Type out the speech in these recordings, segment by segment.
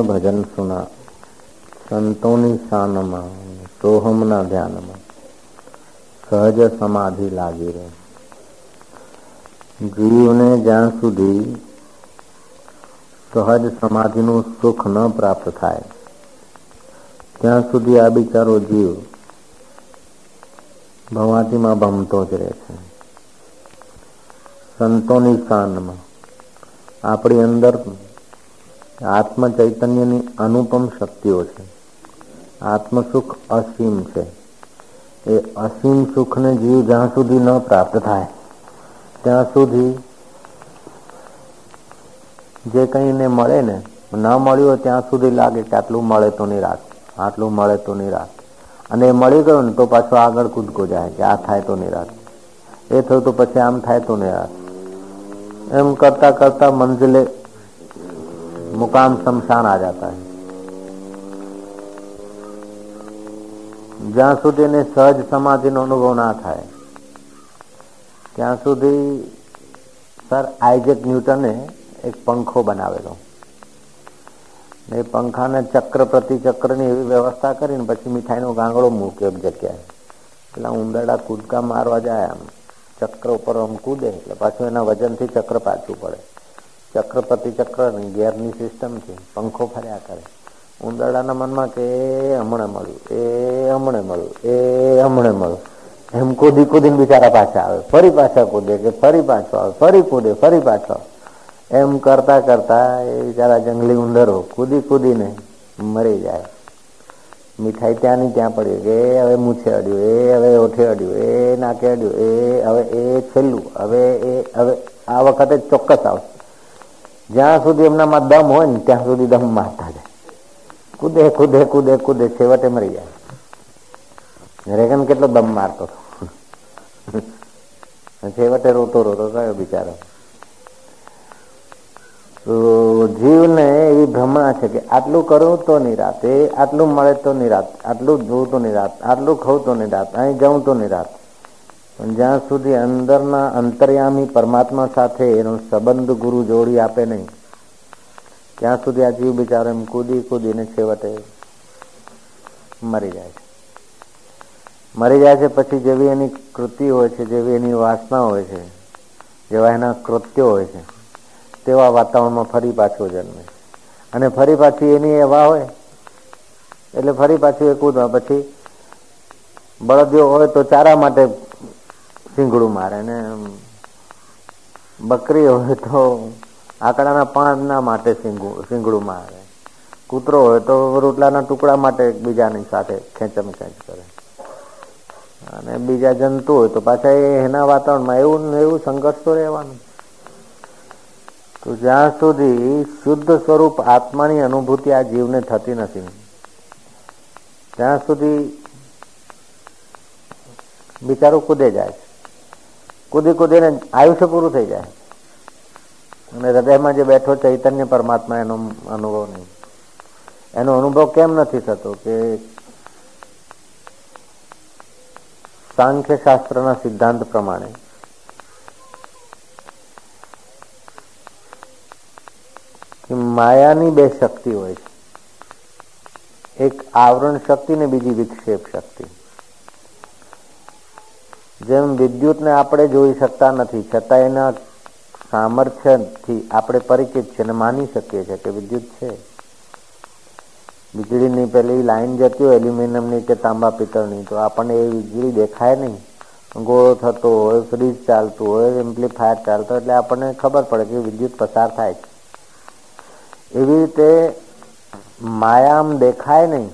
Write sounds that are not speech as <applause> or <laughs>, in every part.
ભજન સુના સંતોની શાનમાં સોહમના ધ્યાનમાં સહજ સમાધિ લાગી રહે જીવને જ્યાં સુધી સહજ સમાધિનું સુખ ન પ્રાપ્ત થાય ત્યાં સુધી આ બિચારો જીવ ભવાતીમાં ભમતો જ રહે છે સંતોની શાનમાં આપણી અંદર આત્મ ચૈતન્યની અનુપમ શક્તિઓ છે. આત્મસુખ અસીમ છે. એ અસીમ સુખને જીવ જ્યાં સુધી ન પ્રાપ્ત થાય, ત્યાં સુધી જે કંઈને મળે ને, ન મળ્યું ત્યાં સુધી લાગે કે આટલું મળે તો નહીં રાખ, આટલું મળે તો નહીં રાખ. અને એ મળી ગયું ને તો પાછો આગળ કૂદકો જાય કે આ થાય તો નહીં રાખ. એ થયું તો પછી આમ થાય તો નિરાશ એમ કરતા કરતા મંજિલે मुकाम शमशान आ जाता है જ્યાં સુધી એને સહજ સમાધિનો અનુભવ ના થાય ત્યાં સુધી સર આઇઝેક ન્યૂટને એક પંખો બનાવેલો એ પંખાને ચક્ર પ્રતિ ચક્રની એવી વ્યવસ્થા કરીને પછી મીઠાઈનો ગાંગડો મૂક્યો એક જગ્યાએ પેલા ઉંદરડા કૂદકા મારવા જાય આમ ચક્ર ઉપર આમ કૂદે એટલે પાછું એના વજનથી ચક્ર પાછું પડે ચક્ર પ્રતિ ચક્ર ગેરની સિસ્ટમ છે. પંખો ફર્યા કરે. ઉંદરડાના મનમાં કે હમણે મળ્યું. એ હમણે મળ્યું. એ હમણે મળ્યું. એમ કૂદી કૂદીને બિચારા પાછા આવે. ફરી પાછા કૂદે કે, ફરી પાછો આવે. ફરી કૂદે. ફરી પાછો એમ કરતા કરતા એ બિચારા જંગલી ઉંદરો કૂદી કૂદીને મરી જાય. મીઠાઈ ત્યાંની ત્યાં પડી કે હવે મૂછે અડ્યું. એ હવે ઓઠે અડ્યું. એ નાકે અડ્યું. એ હવે એ છેલ્લું. હવે એ, હવે આ વખતે ચોક્કસ આવશે. જ્યાં સુધી એમનામાં દમ હોય ને ત્યાં સુધી દમ મારતા જાય. કુદે કુદે કુદે કુદે, છેવટે મરી જાય. રેગન કેટલો દમ મારતો છેવટે રોતો રોતો કયો બિચારો. જીવને એવી ભ્રમણા છે કે આટલું કરું તો નિરાત એ આટલું મળે તો નિરાત આટલું જોઉં તો નિરાત આટલું ખવું તો નિરાત અહીં જવું તો નિરાત પણ જ્યાં સુધી અંદરના અંતર્યામી પરમાત્મા સાથે એનો સંબંધ ગુરુ જોડી આપે નહીં, ત્યાં સુધી આ જીવ બિચારો એમ કૂદી કૂદીને છેવટે મરી જાય છે. મરી જાય છે પછી જેવી એની કૃતિ હોય છે, જેવી એની વાસના હોય છે, જેવા એના કૃત્યો હોય છે, તેવા વાતાવરણમાં ફરી પાછો જન્મે અને ફરી પાછી એની એવા હોય, એટલે ફરી પાછી એ કૂદવા. પછી બળદિયો હોય તો ચારા માટે સિંગડું મારે ને બકરી હોય તો આકડાના ના માટે સિંગડું મારે. કૂતરો હોય તો રોટલાના ટુકડા માટે એકબીજાની સાથે ખેંચમ ખેંચ કરે. અને બીજા જંતુ હોય તો પાછા એના વાતાવરણમાં એવું એવું સંઘર્ષ તો રહેવાનું. તો જ્યાં સુધી શુદ્ધ સ્વરૂપ આત્માની અનુભૂતિ આ જીવને થતી નથી, ત્યાં સુધી બિચારું કૂદે જાય છે. કૂદી કૂદીને આયુષ્ય પૂરું થઈ જાય અને હૃદયમાં જે બેઠો ચૈતન્ય પરમાત્મા એનો અનુભવ નહીં એનો અનુભવ કેમ નથી થતો કે સાંખ્ય શાસ્ત્રના સિદ્ધાંત પ્રમાણે માયાની બે શક્તિ હોય છે એક આવરણ શક્તિ ને બીજી વિક્ષેપ શક્તિ જેમ વિદ્યુતને આપણે જોઈ શકતા નથી, છતાં એના સામર્થ્યથી આપણે પરિચિત છે અને માની શકીએ છીએ કે વિદ્યુત છે. વીજળીની પેલી લાઈન જતી હોય, એલ્યુમિનિયમની કે તાંબા પિત્તળની, તો આપણને એ વીજળી દેખાય નહીં. ગોળો થતો હોય, ફ્રીજ ચાલતું હોય, એમ્પ્લીફાયર ચાલતો એટલે આપણને ખબર પડે કે વિદ્યુત પસાર થાય એવી રીતે માયામ દેખાય નહીં.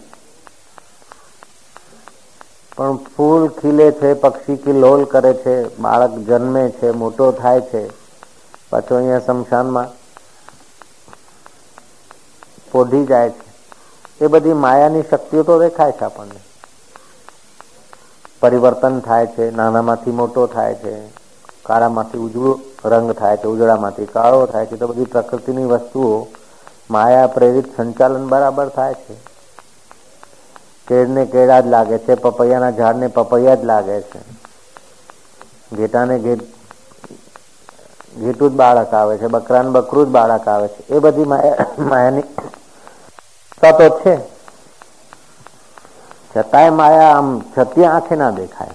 પણ ફૂલ ખીલે છે, પક્ષી કિલોલ કરે છે, બાળક જન્મે છે, મોટો થાય છે. પાછો અહીંયા શમશાનમાં પોઢી જાય છે. એ બધી માયાની શક્તિઓ તો દેખાય છે આપણને. પરિવર્તન થાય છે, નાનામાંથી મોટો થાય છે, કાળામાંથી ઉજળો રંગ થાય છે, ઉજળામાંથી કાળો થાય છે, તો બધી પ્રકૃતિની વસ્તુઓ માયા પ્રેરિત સંચાલન બરાબર થાય છે. કેળને કેળા જ લાગે છે, પપૈયાના ઝાડને પપૈયા જ લાગે છે. ઘેટાને ઘેટ, ઘેટું જ બાળક આવે છે, બકરાને બકરું જ બાળક આવે છે. એ બધી માયાની તો છે. છતાંય માયા આમ છતી આંખે ના દેખાય.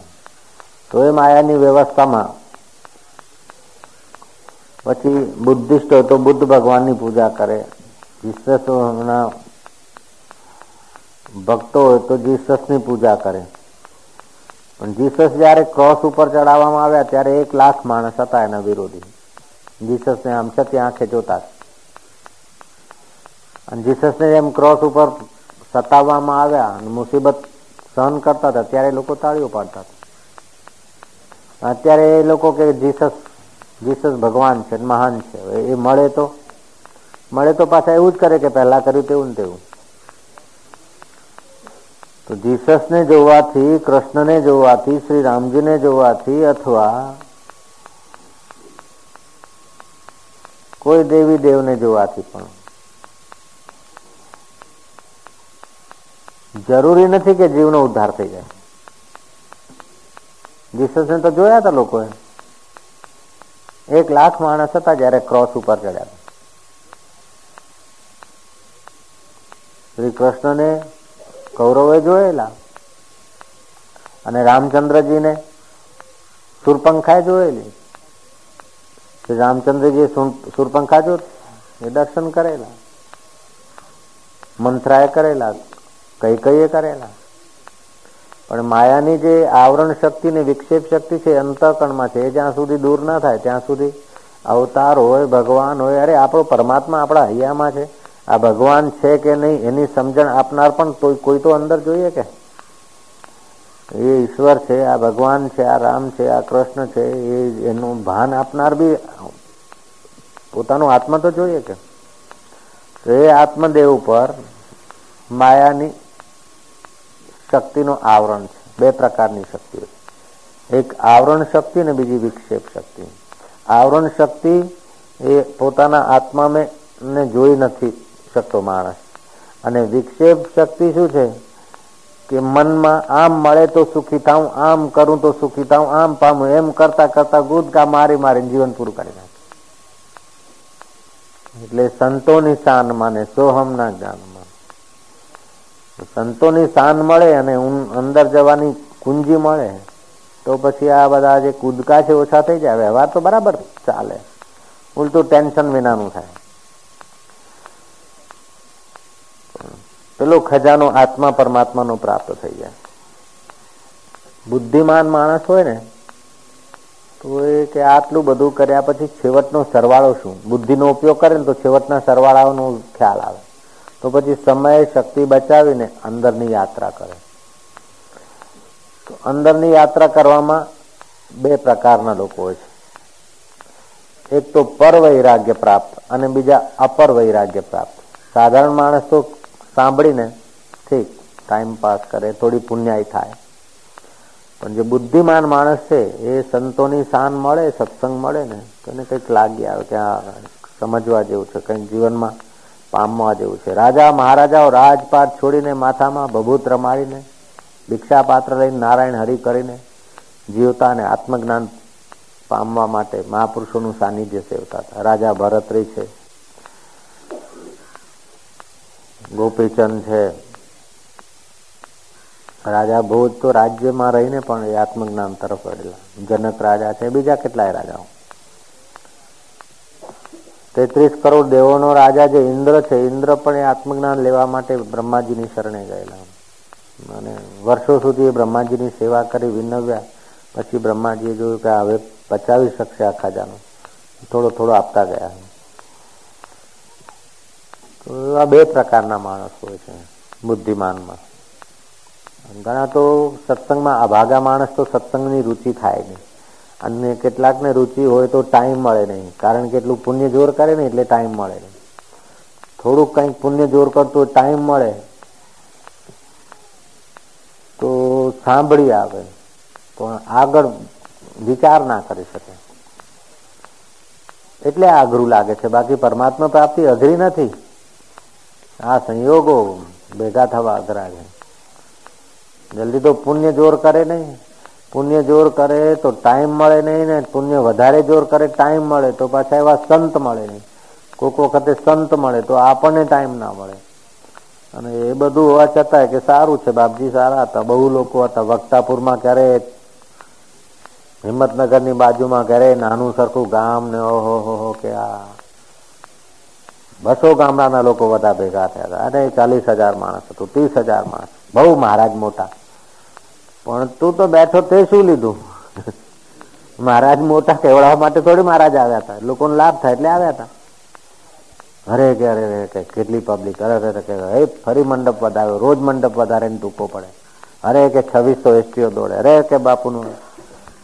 તો એ માયાની વ્યવસ્થામાં પછી બુદ્ધિસ્ટ હોય તો બુદ્ધ ભગવાનની પૂજા કરે. જીસસના ભક્તો હોય તો જીસસની પૂજા કરે પણ જીસસ જયારે ક્રોસ ઉપર ચડાવવામાં આવ્યા ત્યારે એક લાખ માણસ હતા એના વિરોધી જીસસને આમ છતી આંખે જોતા અને જીસસને એમ ક્રોસ ઉપર સતાવવામાં આવ્યા અને મુસીબત સહન કરતા હતા ત્યારે લોકો તાળીઓ પાડતા હતા અત્યારે એ લોકો કે જીસસ જીસસ ભગવાન છે મહાન છે એ મળે તો મળે તો પાછા એવું જ કરે કે પહેલા કર્યું તેવું ને તેવું તો જીસસને જોવાથી કૃષ્ણને જોવાથી શ્રી રામજીને જોવાથી અથવા કોઈ દેવી દેવને જોવાથી પણ જરૂરી નથી કે જીવનો ઉદ્ધાર થઈ જાય જીસસને તો જોયા હતા લોકોએ એક લાખ માણસ હતા જયારે ક્રોસ ઉપર ચડ્યા શ્રી કૃષ્ણને કૌરવે જોયેલા. અને રામચંદ્રજીને સુરપંખાએ જોયેલી. રામચંદ્રજી સુરપંખા જો એ દર્શન કરેલા. મંથરાએ કરેલા કઈ કઈએ કરેલા. પણ માયાની જે આવરણ શક્તિ ને વિક્ષેપ શક્તિ છે અંતકણમાં છે, એ જ્યાં સુધી દૂર ના થાય, ત્યાં સુધી અવતાર હોય, ભગવાન હોય, અરે આપણો પરમાત્મા આપણા હૈયામાં છે. આ ભગવાન છે કે નહીં, એની સમજણ આપનાર પણ કોઈ તો અંદર જોઈએ કે? એ ઈશ્વર છે, આ ભગવાન છે, આ રામ છે, આ કૃષ્ણ છે, એ એનું ભાન આપનાર બી પોતાનો આત્મા તો જોઈએ કે? તો એ આત્મદેવ ઉપર માયાની શક્તિનું આવરણ છે. બે પ્રકારની શક્તિઓ એક આવરણ શક્તિ ને બીજી વિક્ષેપ શક્તિ. આવરણ શક્તિ એ પોતાના આત્માને જોઈ નથી. શકતો માણસ. અને વિક્ષેપ શક્તિ શું છે? કે મનમાં આમ મળે તો સુખી થાઉં, આમ કરું તો સુખી થાઉં, આમ પામું, એમ કરતા કરતા ગુદકા મારી મારી જીવન પૂરું કરી નાખે. એટલે સંતોની શાન માને, સોહમના જ્ઞાન સંતોની શાન મળે અને અંદર જવાની કુંજી મળે, તો પછી આ બધા જે કૂદકા છે ઓછા થઈ જાય. વ્યવહાર તો બરાબર ચાલે. ઉલટું ટેન્શન વિનાનું થાય. પેલો ખજાનો આત્મા પરમાત્માનો પ્રાપ્ત થઈ જાય. બુદ્ધિમાન માણસ હોય ને, તો એ કે આટલું બધું કર્યા પછી છેવટનો સરવાળો શું? બુદ્ધિનો ઉપયોગ કરે ને તો છેવટના સરવાળાનો ખ્યાલ આવે. તો પછી સમય, શક્તિ બચાવીને અંદરની યાત્રા કરે. તો અંદરની યાત્રા કરવામાં બે પ્રકારના લોકો હોય છે. એક તો પર વૈરાગ્ય પ્રાપ્ત અને બીજા અપર વૈરાગ્ય પ્રાપ્ત. સાધારણ માણસ તો સાંભળીને ઠીક ટાઈમ પાસ કરે, થોડી પુણ્યાય થાય. પણ જે બુદ્ધિમાન માણસ છે, એ સંતોની શાન મળે, સત્સંગ મળે ને, તો એને કંઈક લાગી આવે કે સમજવા જેવું છે, કંઈક જીવનમાં પામવા જેવું છે. રાજા, મહારાજાઓ રાજપાટ છોડીને માથામાં ભભૂત રમાડીને, ભિક્ષાપાત્ર લઈને નારાયણ હરિ કરીને જીવતા અને આત્મજ્ઞાન પામવા માટે મહાપુરુષોનું સાનિધ્ય સેવતા હતા. રાજા ભરતરી છે. ગોપીચંદ છે. રાજા ભોજ તો રાજ્યમાં રહીને પણ એ આત્મજ્ઞાન તરફ વળેલા. જનક રાજા છે, બીજા કેટલાય રાજાઓ. તેત્રીસ કરોડ દેવોનો રાજા જે ઇન્દ્ર છે, ઇન્દ્ર પણ એ આત્મજ્ઞાન લેવા માટે બ્રહ્માજીની શરણે ગયેલા. અને વર્ષો સુધી એ બ્રહ્માજીની સેવા કરી વિનવ્યા. પછી બ્રહ્માજીએ જોયું કે હવે પચાવી શકશે આ ખાજાનું. થોડો થોડો આપતા ગયા. તો આ બે પ્રકારના માણસ હોય છે, બુદ્ધિમાનમાં. ઘણા તો સત્સંગમાં અભાગા માણસ તો સત્સંગની રુચિ થાય નહીં. અને કેટલાકને રુચિ હોય તો ટાઈમ મળે નહીં, કારણ કે એટલું પુણ્ય જોર કરે ને એટલે ટાઈમ મળે નહીં. થોડુંક કંઈક પુણ્ય જોર કરતું ટાઈમ મળે, તો સાંભળી આવે, પણ આગળ વિચાર ના કરી શકે. એટલે અઘરું લાગે છે. બાકી પરમાત્મા પ્રાપ્તિ અઘરી નથી. આ સંયોગો ભેગા થવા અઘરા જલ્દી તો પુણ્ય જોર કરે નહીં. પુણ્ય જોર કરે તો ટાઈમ મળે નહીં ને પુણ્ય વધારે જોર કરે ટાઈમ મળે તો પાછા એવા સંત મળે નહીં. કોઈક વખતે સંત મળે તો આપણને ટાઈમ ના મળે. અને એ બધું હોવા છતાંય કે સારું છે બાપજી સારા હતા. બહુ લોકો હતા. વક્તાપુરમાં ક્યારે હિંમતનગરની બાજુમાં ઘરે નાનું સરખું ગામ ને ઓહો હો કે આ બસો ગામડાના લોકો બધા ભેગા થયા હતા. અરે ચાલીસ હજાર માણસ હતું, ત્રીસ હજાર માણસ. બહુ મહારાજ મોટા. પણ તું તો બેઠો તે શું લીધું? મહારાજ મોટા કેવડાવવા માટે થોડી મહારાજ આવ્યા હતા. લોકોને લાભ થાય એટલે આવ્યા હતા. અરે કે, અરે રે કે, કેટલી પબ્લિક અરે અરે કે, એ ફરી મંડપ વધારે રોજ મંડપ વધારે ને ટૂંકો પડે. અરે કે છવ્વીસો એસટીઓ દોડે. અરે કે બાપુનું.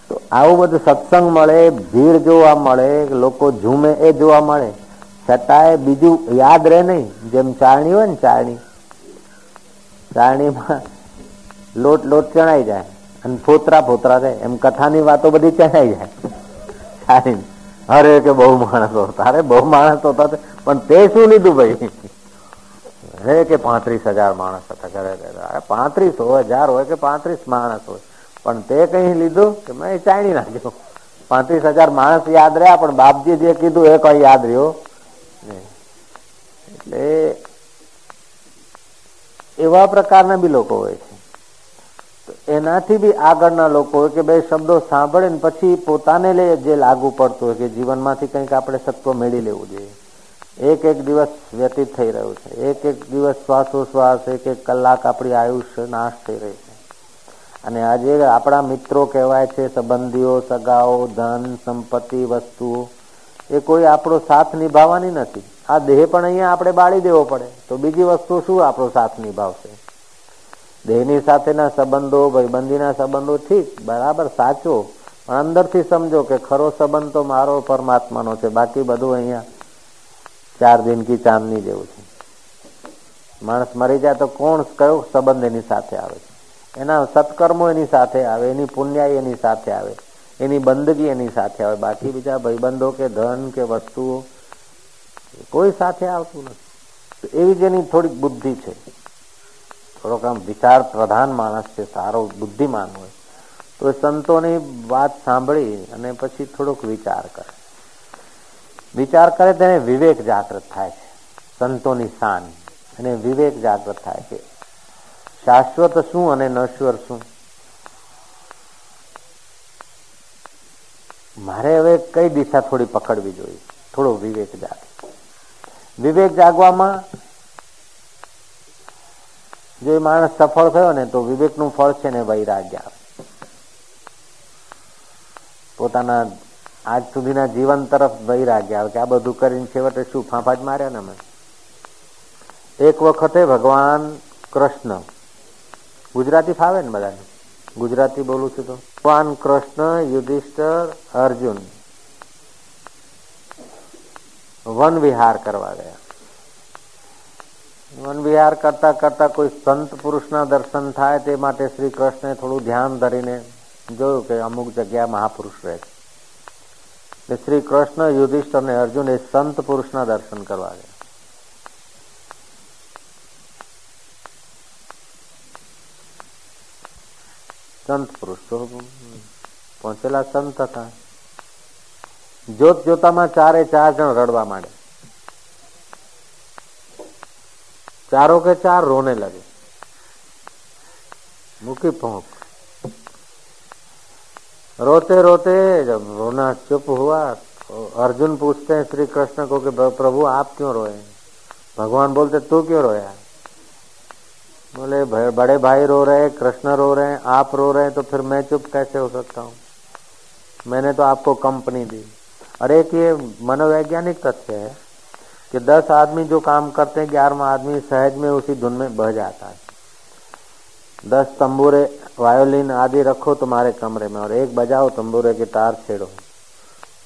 તો આવું બધું સત્સંગ મળે, ભીડ જોવા મળે, લોકો ઝૂમે એ જોવા મળે. છતાંય બીજું યાદ રહે નહીં જેમ ચારણી હોય ને ચારણી ચારણીમાં લોટ લોટ ચણાઈ જાય અને ફોતરા ફોતરા થાય એમ કથાની વાતો બધી ચણાઈ જાય ચારણી અરે કે બહુ માણસો હતા અરે બહુ માણસો હતા પણ તે શું લીધું ભાઈ અરે કે પાંત્રીસ હજાર માણસ હતા ઘરે પાંત્રીસ હજાર હોય કે પાંત્રીસ માણસ હોય પણ તે કઈ લીધું કે મેં ચાણી નાખ્યો પાંત્રીસ હજાર માણસ યાદ રહ્યા પણ બાપજી જે કીધું એ કઈ યાદ રહ્યો એટલે એવા પ્રકારના બી લોકો હોય છે. એનાથી બી આગળના લોકો હોય કે બે શબ્દો સાંભળે ને પછી પોતાને લે જે લાગુ પડતું હોય કે જીવનમાંથી કંઈક આપણે સત્વ મેળવી લેવું જોઈએ. એક એક દિવસ વ્યતીત થઈ રહ્યું છે. એક એક દિવસ શ્વાસોશ્વાસ, એક એક કલાક આપણી આયુષ્ય નાશ થઈ રહી છે. અને આજે આપણા મિત્રો કહેવાય છે, સંબંધીઓ, સગાઓ, ધન, સંપત્તિ, વસ્તુઓ. એ કોઈ આપણો સાથ નિભાવવાની નથી. આ દેહ પણ અહીંયા આપણે બાળી દેવો પડે. તો બીજી વસ્તુ શું આપણો સાથ નિભાવશે? દેહની સાથેના સંબંધો, ભાઈબંધીના સંબંધો ઠીક, બરાબર, સાચો. પણ અંદરથી સમજો કે ખરો સંબંધ તો મારો પરમાત્માનો છે. બાકી બધું અહીંયા ચાર દિન કી ચાંદની જેવું છે. માણસ મરી જાય તો કોણ કયો સંબંધ એની સાથે આવે છે? એના સત્કર્મો એની સાથે આવે, એની પુણ્યાઈ એની સાથે આવે. એની બંદગી એની સાથે આવે. બાકી બીજા ભાઈબંધો કે ધન કે વસ્તુઓ કોઈ સાથે આવતું નથી. એવી જ એની થોડીક બુદ્ધિ છે. થોડોક આમ વિચાર પ્રધાન માણસ છે, સારો બુદ્ધિમાન હોય, તો એ સંતોની વાત સાંભળી અને પછી થોડોક વિચાર કરે. વિચાર કરે તેને વિવેક જાગૃત થાય છે, સંતોની શાન અને વિવેક જાગૃત થાય છે શાશ્વત શું અને નશ્વર શું? મારે હવે કઈ દિશા થોડી પકડવી જોઈએ? થોડો વિવેક જાગે. વિવેક જાગવામાં જો એ માણસ સફળ થયો ને તો વિવેકનું ફળ છે ને વૈરાગ્ય આવે. પોતાના આજ સુધીના જીવન તરફ વૈરાગ્ય આવે કે આ બધું કરીને છેવટે શું ફાંફા જ માર્યા ને અમે? એક વખતે ભગવાન કૃષ્ણ ગુજરાતી ફાવે ને બધાને? ગુજરાતી બોલું છું તો ભગવાન કૃષ્ણ યુધિષ્ઠર અર્જુન વન વિહાર કરવા ગયા વન વિહાર કરતા કરતા કોઈ સંત પુરુષના દર્શન થાય તે માટે શ્રી કૃષ્ણે થોડું ધ્યાન ધરીને જોયું કે અમુક જગ્યા મહાપુરુષ રહે છે શ્રી કૃષ્ણ યુધિષ્ઠર અને અર્જુન એ સંત પુરુષના દર્શન કરવા ગયા સંત પુરુષ તો પહોંચેલા સંત હતા જોત જોતામાં ચારે ચાર જણ રડવા માંડે चारों के चार रोने लगे मुखी पहुंच रोते रोते जब रोना चुप हुआ तो अर्जुन पूछते हैं श्री कृष्ण को कि प्रभु आप क्यों रोए भगवान बोलते तू क्यों रोया बोले बड़े भाई रो रहे कृष्ण रो रहे हैं, आप रो रहे हैं तो फिर मैं चुप कैसे हो सकता हूँ? मैंने तो आपको कंपनी दी। और एक ये मनोवैज्ञानिक तथ्य है कि दस आदमी जो काम करते हैं, ग्यारहवा आदमी सहज में उसी धुन में बह जाता है। दस तंबूरे, वायोलिन आदि रखो तुम्हारे कमरे में और एक बजाओ तंबूरे की तार छेड़ो।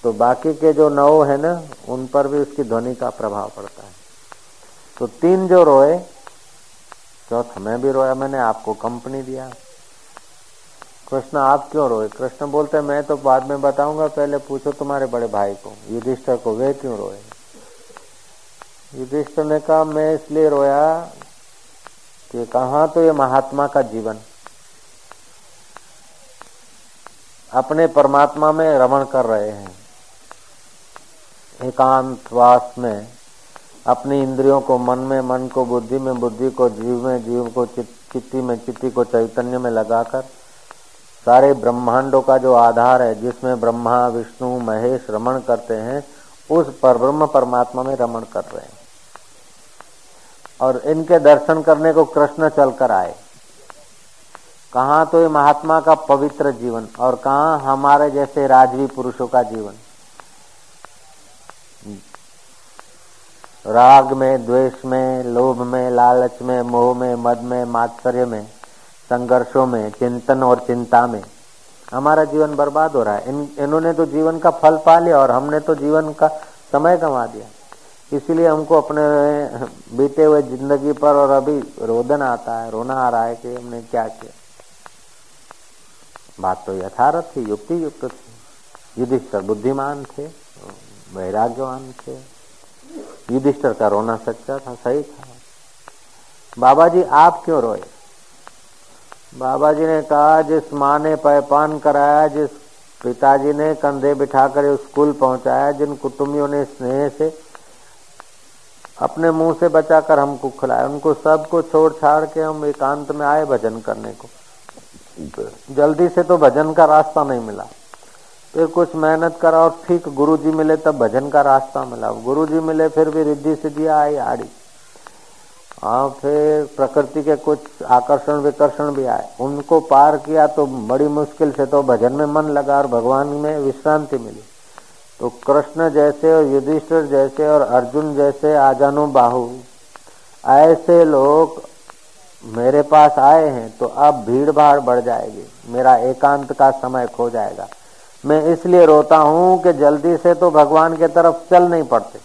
तो बाकी के जो नौ है ना, उन पर भी उसकी ध्वनि का प्रभाव पड़ता है। तो तीन जो रोए चौथा मैं भी रोया मैंने, आपको कंपनी दिया। कृष्ण, आप क्यों रोए? कृष्ण बोलते, मैं तो बाद में बताऊँगा, पहले पूछो तुम्हारे बड़े भाई को। युधिष्ठर को, वे क्यों रोए? युधिष्ठिर ने कहा, मैं इसलिए रोया कि कहा तो ये महात्मा का जीवन। अपने परमात्मा में रमण कर रहे हैं। एकांतवास में अपनी इंद्रियों को मन में, मन को बुद्धि में, बुद्धि को जीव में, जीव को चित्ती में, चित्ती को चैतन्य में लगाकर सारे ब्रह्मांडों का जो आधार है, जिसमें ब्रह्मा, विष्णु, महेश रमण करते हैं, उस पर ब्रह्म परमात्मा में रमण कर रहे हैं। और इनके दर्शन करने को कृष्ण चलकर आए। कहा तो ये महात्मा का पवित्र जीवन और कहा हमारे जैसे राजवी पुरुषों का जीवन। राग में, द्वेष में, लोभ में, लालच में, मोह में, मद में, मात्सर्य में, संघर्षों में, चिंतन और चिंता में। हमारा जीवन बर्बाद हो रहा है। इन, इन्होंने तो जीवन का फल पा लिया और हमने तो जीवन का समय गंवा दिया। इसीलिए हमको अपने बीते हुए ज़िंदगी पर और अभी रोदन आता है, रोना आ रहा है कि हमने क्या किया। बात तो यथारथ थी युक्ति युक्त थी। युधिष्ठर बुद्धिमान थे, वैराग्यवान थे। युधिष्ठर का रोना सच्चा था सही था। बाबा जी आप क्यों रोए? बाबा जी ने कहा जिस माँ ने पैपान कराया जिस पिताजी ने कंधे बिठाकर स्कूल पहुँचाया जिन कुटुंबियों ने स्नेह से अपने मुँह से बचाकर हमको खिलाया उनको सबको छोड़ छाड़ के हम एकांत में आए भजन करने को। जल्दी से तो भजन का रास्ता नहीं मिला। फिर कुछ मेहनत करा और ठीक गुरु जी मिले तब भजन का रास्ता मिला। गुरु जी मिले, फिर भी रिद्धि सिद्धि आई, आड़ी। हाँ फिर प्रकृति के कुछ आकर्षण विकर्षण भी आए। उनको पार किया तो बड़ी मुश्किल से तो भजन में मन लगा और भगवान में विश्रांति मिली। तो कृष्ण जैसे और युधिष्ठिर जैसे और अर्जुन जैसे आजानु बाहु, ऐसे लोग मेरे पास आए हैं तो अब भीड़ भाड़ बढ़ जाएगी। मेरा एकांत का समय खो जाएगा। मैं इसलिए रोता हूँ कि जल्दी से तो भगवान के तरफ़ चल नहीं पड़ते।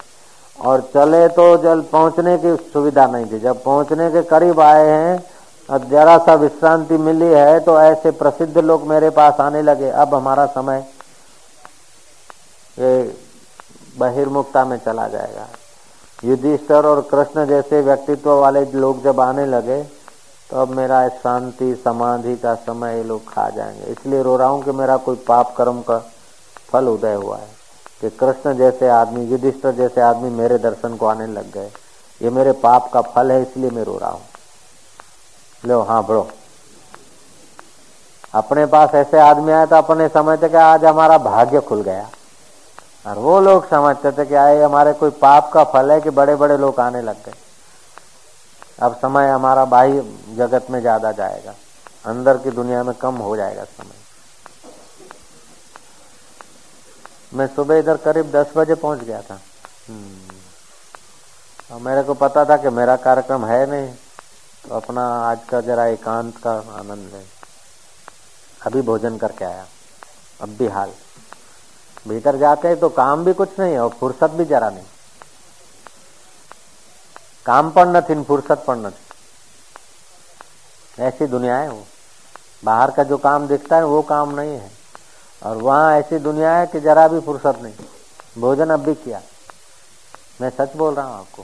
और चले तो जल पहुँचने की सुविधा नहीं थी। जब पहुँचने के करीब आए हैं, अब जरा सा विश्रांति मिली है तो ऐसे प्रसिद्ध लोग मेरे पास आने लगे। अब हमारा समय ये बहिर्मुखता में चला जाएगा। युधिष्ठर और कृष्ण जैसे व्यक्तित्व वाले लोग जब आने लगे तो अब मेरा शांति, समाधि का समय ये लोग खा जाएँगे। इसलिए रो रहा हूँ कि मेरा कोई पाप कर्म का फल उदय हुआ है कि कृष्ण जैसे आदमी, युधिष्ठर जैसे आदमी मेरे दर्शन को आने लग गए। ये मेरे पाप का फल है, इसलिए मैं रो रहा हूँ। लो हाँ बड़ो अपने पास ऐसे आदमी आए तो अपने समझते कि आज हमारा भाग्य खुल गया। और वो लोग समझते थे कि आए, हमारे कोई पाप का फल है कि बड़े बड़े लोग आने लग गए। अब समय हमारा बाह्य जगत में ज़्यादा जाएगा। अंदर की दुनिया में कम हो जाएगा समय। मैं सुबह इधर करीब दस बजे पहुँच गया था। हम्म। और मेरे को पता था कि मेरा कार्यक्रम है नहीं तो अपना आज का जरा एकांत का आनंद है। अभी भोजन करके आया। अब भी हाल। भीतर जाते हैं तो काम भी कुछ नहीं है और फुर्सत भी जरा नहीं। काम पर नहीं फुर्सत पर नहीं ऐसी दुनिया है वो। बाहर का जो काम दिखता है, वो काम नहीं है। और वहाँ ऐसी दुनिया है कि जरा भी फुर्सत नहीं। भोजन अब भी किया। मैं सच बोल रहा हूँ आपको।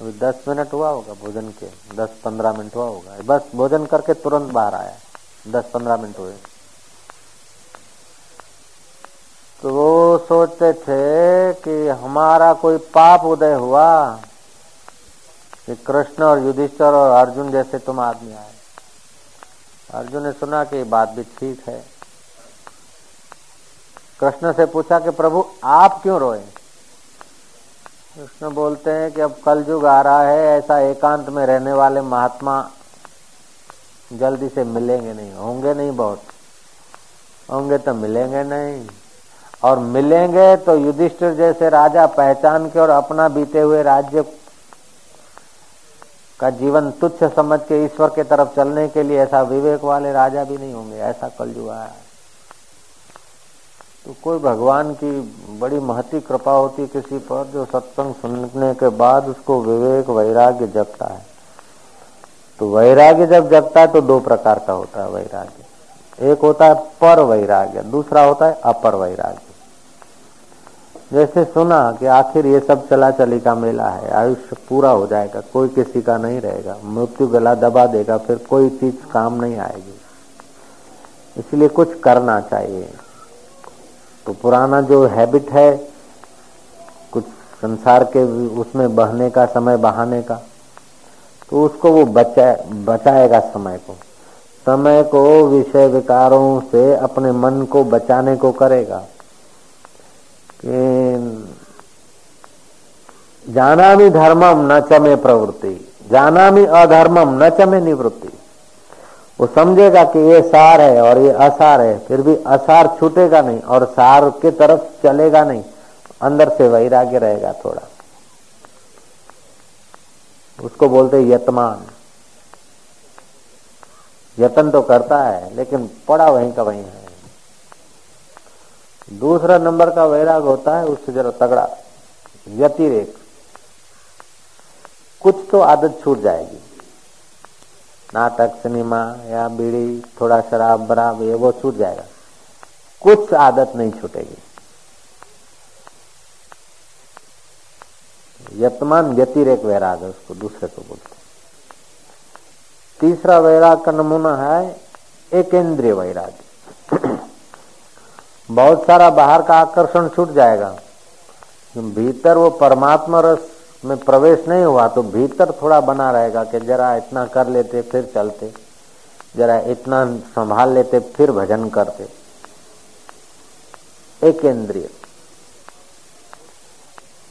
अभी दस मिनट हुआ होगा भोजन के। दस पंद्रह मिनट हुआ होगा। बस भोजन करके तुरंत बाहर आया। दस पंद्रह मिनट हुए। तो वो सोचते थे कि हमारा कोई पाप उदय हुआ। कि कृष्ण और युधिष्ठर और अर्जुन जैसे तुम आदमी आए। अर्जुन ने सुना कि बात भी ठीक है। कृष्ण से पूछा कि प्रभु, आप क्यों रोए? कृष्ण बोलते हैं कि अब कल युग आ रहा है, ऐसा एकांत में रहने वाले महात्मा जल्दी से मिलेंगे नहीं। होंगे नहीं बहुत। होंगे तो मिलेंगे नहीं। और मिलेंगे तो युधिष्ठिर जैसे राजा पहचान के और अपना बीते हुए राज्य का जीवन तुच्छ समझ के ईश्वर के तरफ़ चलने के लिए ऐसा विवेक वाले राजा भी नहीं होंगे, ऐसा कलयुग आया है। तो कोई भगवान की बड़ी महती कृपा होती किसी पर, जो सत्संग सुनने के बाद उसको विवेक, वैराग्य जगता है। तो वैराग्य जब जगता है तो दो प्रकार का होता है वैराग्य। एक होता है पर वैराग्य, दूसरा होता है अपर वैराग्य। जैसे सुना कि आखिर ये सब चला चली का मेला है, आयुष्य पूरा हो जाएगा, कोई किसी का नहीं रहेगा, मृत्यु गला दबा देगा, फिर कोई चीज़ काम नहीं आएगी। इसलिए कुछ करना चाहिए। तो पुराना जो हैबिट है, कुछ संसार के उसमें बहने का, समय बहाने का तो उसको वो बचा, बचाएगा समय को। समय को विषय विकारों से अपने मन को बचाने को करेगा। कि जाना भी धर्मम न चमे प्रवृत्ति जाना भी अधर्मम न चमे निवृत्ति। वो समझेगा कि ये सार है और ये असार है, फिर भी असार छूटेगा नहीं और सार के तरफ़ चलेगा नहीं, अंदर से वैराग्य रहेगा थोड़ा। उसको बोलते यतमान। यतन तो करता है, लेकिन पड़ा वहीं का वहीं है। दूसरा नंबर का वैराग होता है, उससे जरा तगड़ा, व्यतिरेक। कुछ तो आदत छूट जाएगी। नाटक, सिनेमा या बीड़ी, थोड़ा शराब, बराब, ये वो छूट जाएगा। कुछ आदत नहीं छूटेगी। यतमान व्यतिरेक वैराग है उसको, दूसरे को बोलते तीसरा वैराग का नमूना है एक इंद्रिय वैराग। बहुत सारा बाहर का आकर्षण छूट जाएगा। भीतर वो परमात्मा रस में प्रवेश नहीं हुआ तो भीतर थोड़ा बना रहेगा कि जरा इतना कर लेते, फिर चलते। जरा इतना संभाल लेते, फिर भजन करते। एक इंद्रिय।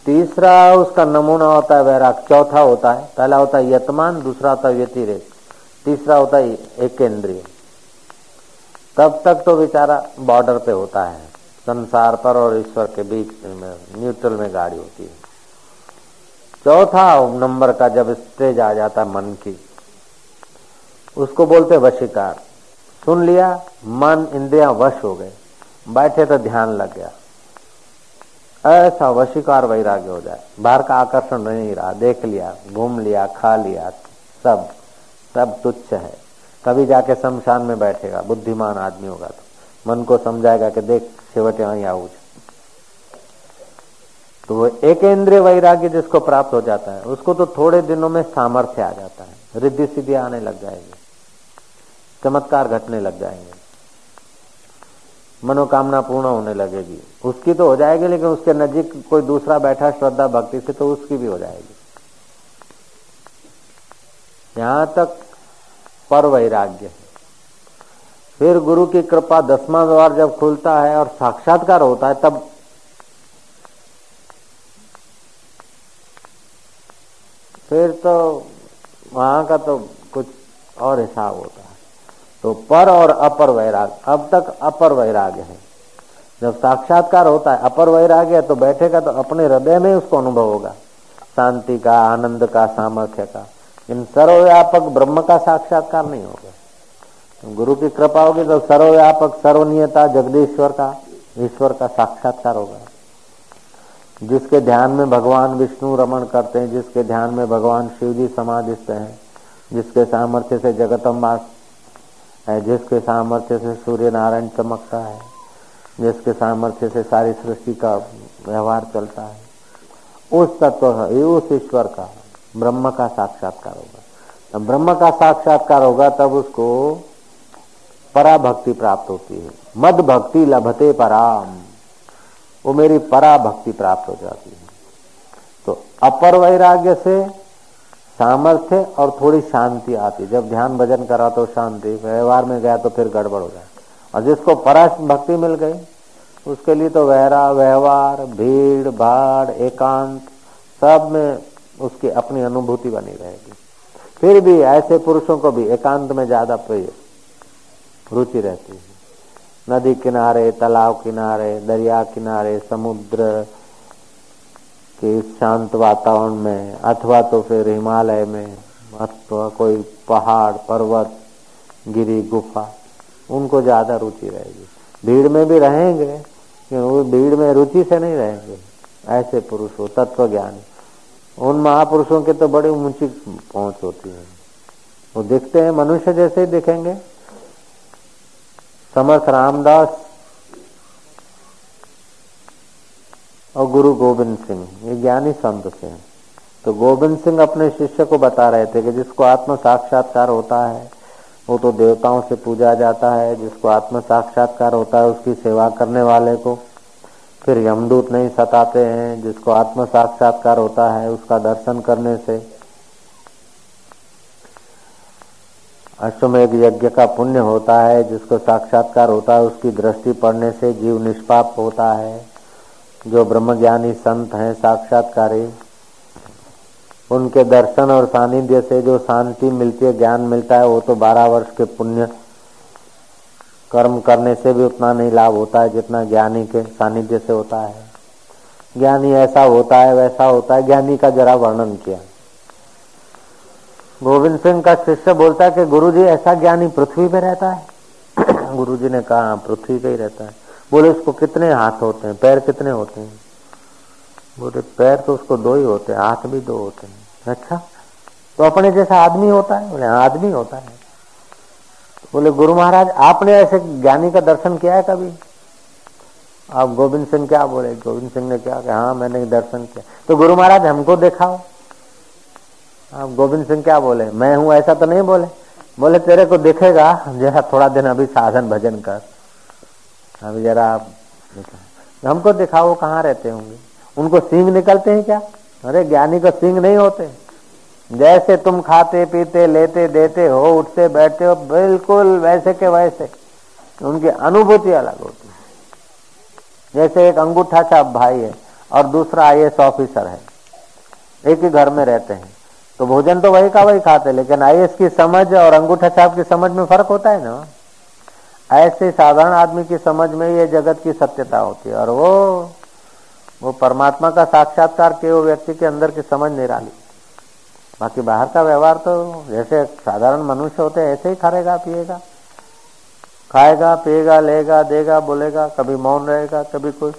तीसरा उसका नमूना होता है वैराग, चौथा होता है। पहला होता है यतमान, दूसरा होता है व्यतिरेक। तीसरा होता है एक इंद्रिय। तब तक तो बेचारा बॉर्डर पे होता है। संसार पर और ईश्वर के बीच में न्यूट्रल में गाड़ी होती है। चौथा नंबर का जब स्टेज आ जाता मन की, उसको बोलते वशिकार। सुन लिया, मन इंद्रिया वश हो गए। बैठे तो ध्यान लग गया। ऐसा वशिकार वैराग्य हो जाए। बाहर का आकर्षण नहीं रहा। देख लिया, घूम लिया, खा लिया, सब सब तुच्छ है। कभी जाके शमशान में बैठेगा। बुद्धिमान आदमी होगा तो। मन को समझाएगा कि देख सेवटे वहीं आऊ तो वो एक इंद्रिय वैराग्य जिसको प्राप्त हो जाता है, उसको तो थोड़े दिनों में सामर्थ्य आ जाता है। रिद्धि सिद्धि आने लग जाएगी। चमत्कार घटने लग जाएँगे। मनोकामना पूर्ण होने लगेगी। उसकी तो हो जाएगी, लेकिन उसके नजीक कोई दूसरा बैठा श्रद्धा, भक्ति से तो उसकी भी हो जाएगी। यहाँ तक पर वैराग्य है। फिर गुरु की कृपा दसवां द्वार जब खुलता है और साक्षात्कार होता है, तब फिर तो वहाँ का तो कुछ और हिसाब होता है। तो पर और अपर वैराग अब तक अपर वैराग्य है। जब साक्षात्कार होता है, अपर वैराग्य है तो बैठेगा तो अपने हृदय में उसको अनुभव होगा। शांति का, आनंद का, सामर्थ्य का। इन सर्वव्यापक ब्रह्म का साक्षात्कार नहीं होगा। तो गुरु की कृपा होगी तो सर्वव्यापक, सर्वनीयता जगदीश्वर का, ईश्वर का साक्षात्कार होगा। जिसके ध्यान में भगवान विष्णु रमन करते हैं, जिसके ध्यान में भगवान शिव जी समाधिस्थ हैं, जिसके सामर्थ्य से जगतम्बा है, जिसके सामर्थ्य से सूर्य नारायण चमकता है, जिसके सामर्थ्य से सारी सृष्टि का व्यवहार चलता है, उस तत्व उस ईश्वर का। ब्रह्म का साक्षात्कार होगा। तब ब्रह्म का साक्षात्कार होगा, तब उसको पराभक्ति प्राप्त होती है। मद भक्ति लभते पराम। वो मेरी परा भक्ति प्राप्त हो जाती है। तो अपर वैराग्य से सामर्थ्य और थोड़ी शांति आती जब ध्यान भजन करा तो शांति, व्यवहार में गया तो फिर गड़बड़ हो जाए। और जिसको परा भक्ति मिल गई, उसके लिए तो वहरा व्यवहार, भीड़, भाड़, एकांत, सब में उसकी अपनी अनुभूति बनी रहेगी। फिर भी ऐसे पुरुषों को भी एकांत में ज़्यादा प्रिय रुचि रहती है। नदी किनारे, तालाब किनारे, दरिया किनारे, समुद्र के शांत वातावरण में, अथवा तो फिर हिमालय में, अथवा कोई पहाड़, पर्वत, गिरी, गुफा, उनको ज़्यादा रुचि रहेगी। भीड़ में भी रहेंगे वो भीड़ में रुचि से नहीं रहेंगे। ऐसे पुरुष हो तत्व ज्ञान उन महापुरुषों के तो बड़ी ऊँची पहुँच होती है। वो देखते हैं, मनुष्य जैसे ही दिखेंगे। समर्थ रामदास और गुरु गोविंद सिंह, ये ज्ञानी संत से हैं तो गोविंद सिंह अपने शिष्य को बता रहे थे कि जिसको आत्म साक्षात्कार होता है, वो तो देवताओं से पूजा जाता है। जिसको आत्म साक्षात्कार होता है, उसकी सेवा करने वाले को फिर यमदूत नहीं सताते हैं, जिसको आत्म साक्षात्कार होता है, उसका दर्शन करने से। अश्वमेघ यज्ञ का पुण्य होता है, जिसको साक्षात्कार होता है, उसकी दृष्टि पड़ने से जीव निष्पाप होता है। जो ब्रह्मज्ञानी संत हैं, साक्षात्कारी, उनके दर्शन और सानिध्य से जो शांति मिलती है, ज्ञान मिलता है, वो तो बारह वर्ष के पुण्य कर्म करने से भी उतना नहीं लाभ होता है जितना ज्ञानी के सानिध्य से होता है। ज्ञानी ऐसा होता है वैसा होता है ज्ञानी का जरा वर्णन किया। गोविंद सिंह का शिष्य बोलता है कि गुरुजी ऐसा ज्ञानी पृथ्वी पे रहता है? <clears throat> गुरुजी ने कहा हाँ, पृथ्वी पे ही रहता है। बोले उसको कितने हाथ होते हैं? पैर कितने होते हैं? बोले पैर तो उसको दो ही होते हैं हाथ भी दो होते हैं। अच्छा तो अपने जैसा आदमी होता है? बोले हाँ, आदमी होता है। बोले, गुरु महाराज, आपने ऐसे ज्ञानी का दर्शन किया है कभी? आप गोविंद सिंह क्या बोले? गोविंद सिंह ने क्या कहा? हाँ मैंने दर्शन किया। तो गुरु महाराज, हमको दिखाओ। आप गोविंद सिंह क्या बोले? मैं हूँ, ऐसा तो नहीं बोले? बोले, तेरे को दिखेगा। जरा थोड़ा दिन अभी साधन भजन कर। अभी जरा आप हमको दिखाओ कहाँ रहते होंगे? उनको सिंह निकलते हैं क्या? अरे, ज्ञानी को सिंह नहीं होते। जैसे तुम खाते, पीते, लेते, देते हो, उठते, बैठते हो, बिल्कुल वैसे के वैसे उनकी अनुभूति अलग होती है। जैसे एक अंगूठा छाप भाई है और दूसरा आई ऑफिसर है, एक ही घर में रहते हैं तो भोजन तो वही का वही खाते, लेकिन आई की समझ और अंगूठा छाप की समझ में फ़र्क होता है ना। ऐसे साधारण आदमी की समझ में ये जगत की सत्यता होती है, और वो वो परमात्मा का साक्षात्कार के वो व्यक्ति के अंदर की समझ निराली। बाकी बाहर का व्यवहार तो जैसे साधारण मनुष्य होते ऐसे ही खाएगा, पिएगा। खाएगा, पिएगा, लेगा, देगा, बोलेगा, कभी मौन रहेगा, कभी कुछ।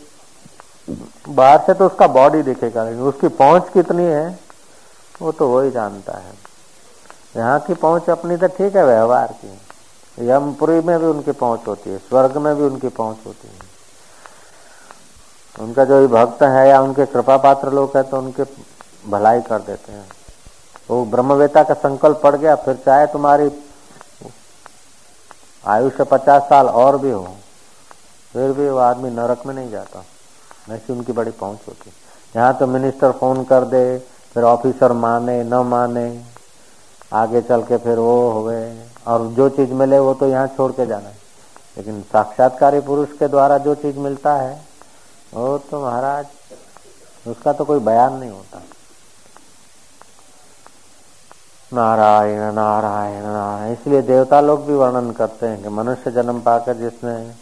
बाहर से तो उसका बॉडी दिखेगा, लेकिन उसकी पहुँच कितनी है, वो तो वही जानता है। यहाँ की पहुँच अपनी तो ठीक है व्यवहार की। यमपुरी में भी उनकी पहुँच होती है, स्वर्ग में भी उनकी पहुँच होती है। उनका जो भक्त है या उनके कृपा पात्र लोग है तो उनके भलाई कर देते हैं। वो ब्रह्मवेता का संकल्प पड़ गया, फिर चाहे तुम्हारी आयुष्य पचास साल और भी हो, फिर भी वो आदमी नरक में नहीं जाता। ऐसी उनकी बड़ी पहुँच होती। यहाँ तो मिनिस्टर फ़ोन कर दे, फिर ऑफिसर माने, न माने, आगे चल के फिर वो हुए और जो चीज़ मिले वो तो यहाँ छोड़ के जाना है। लेकिन साक्षात्कारी पुरुष के द्वारा जो चीज़ मिलता है, वो तो महाराज, उसका तो कोई बयान नहीं होता। नारायण नारायण नारायण। इसलिए देवता लोग भी वर्णन करते हैं कि मनुष्य जन्म पाकर जिसने,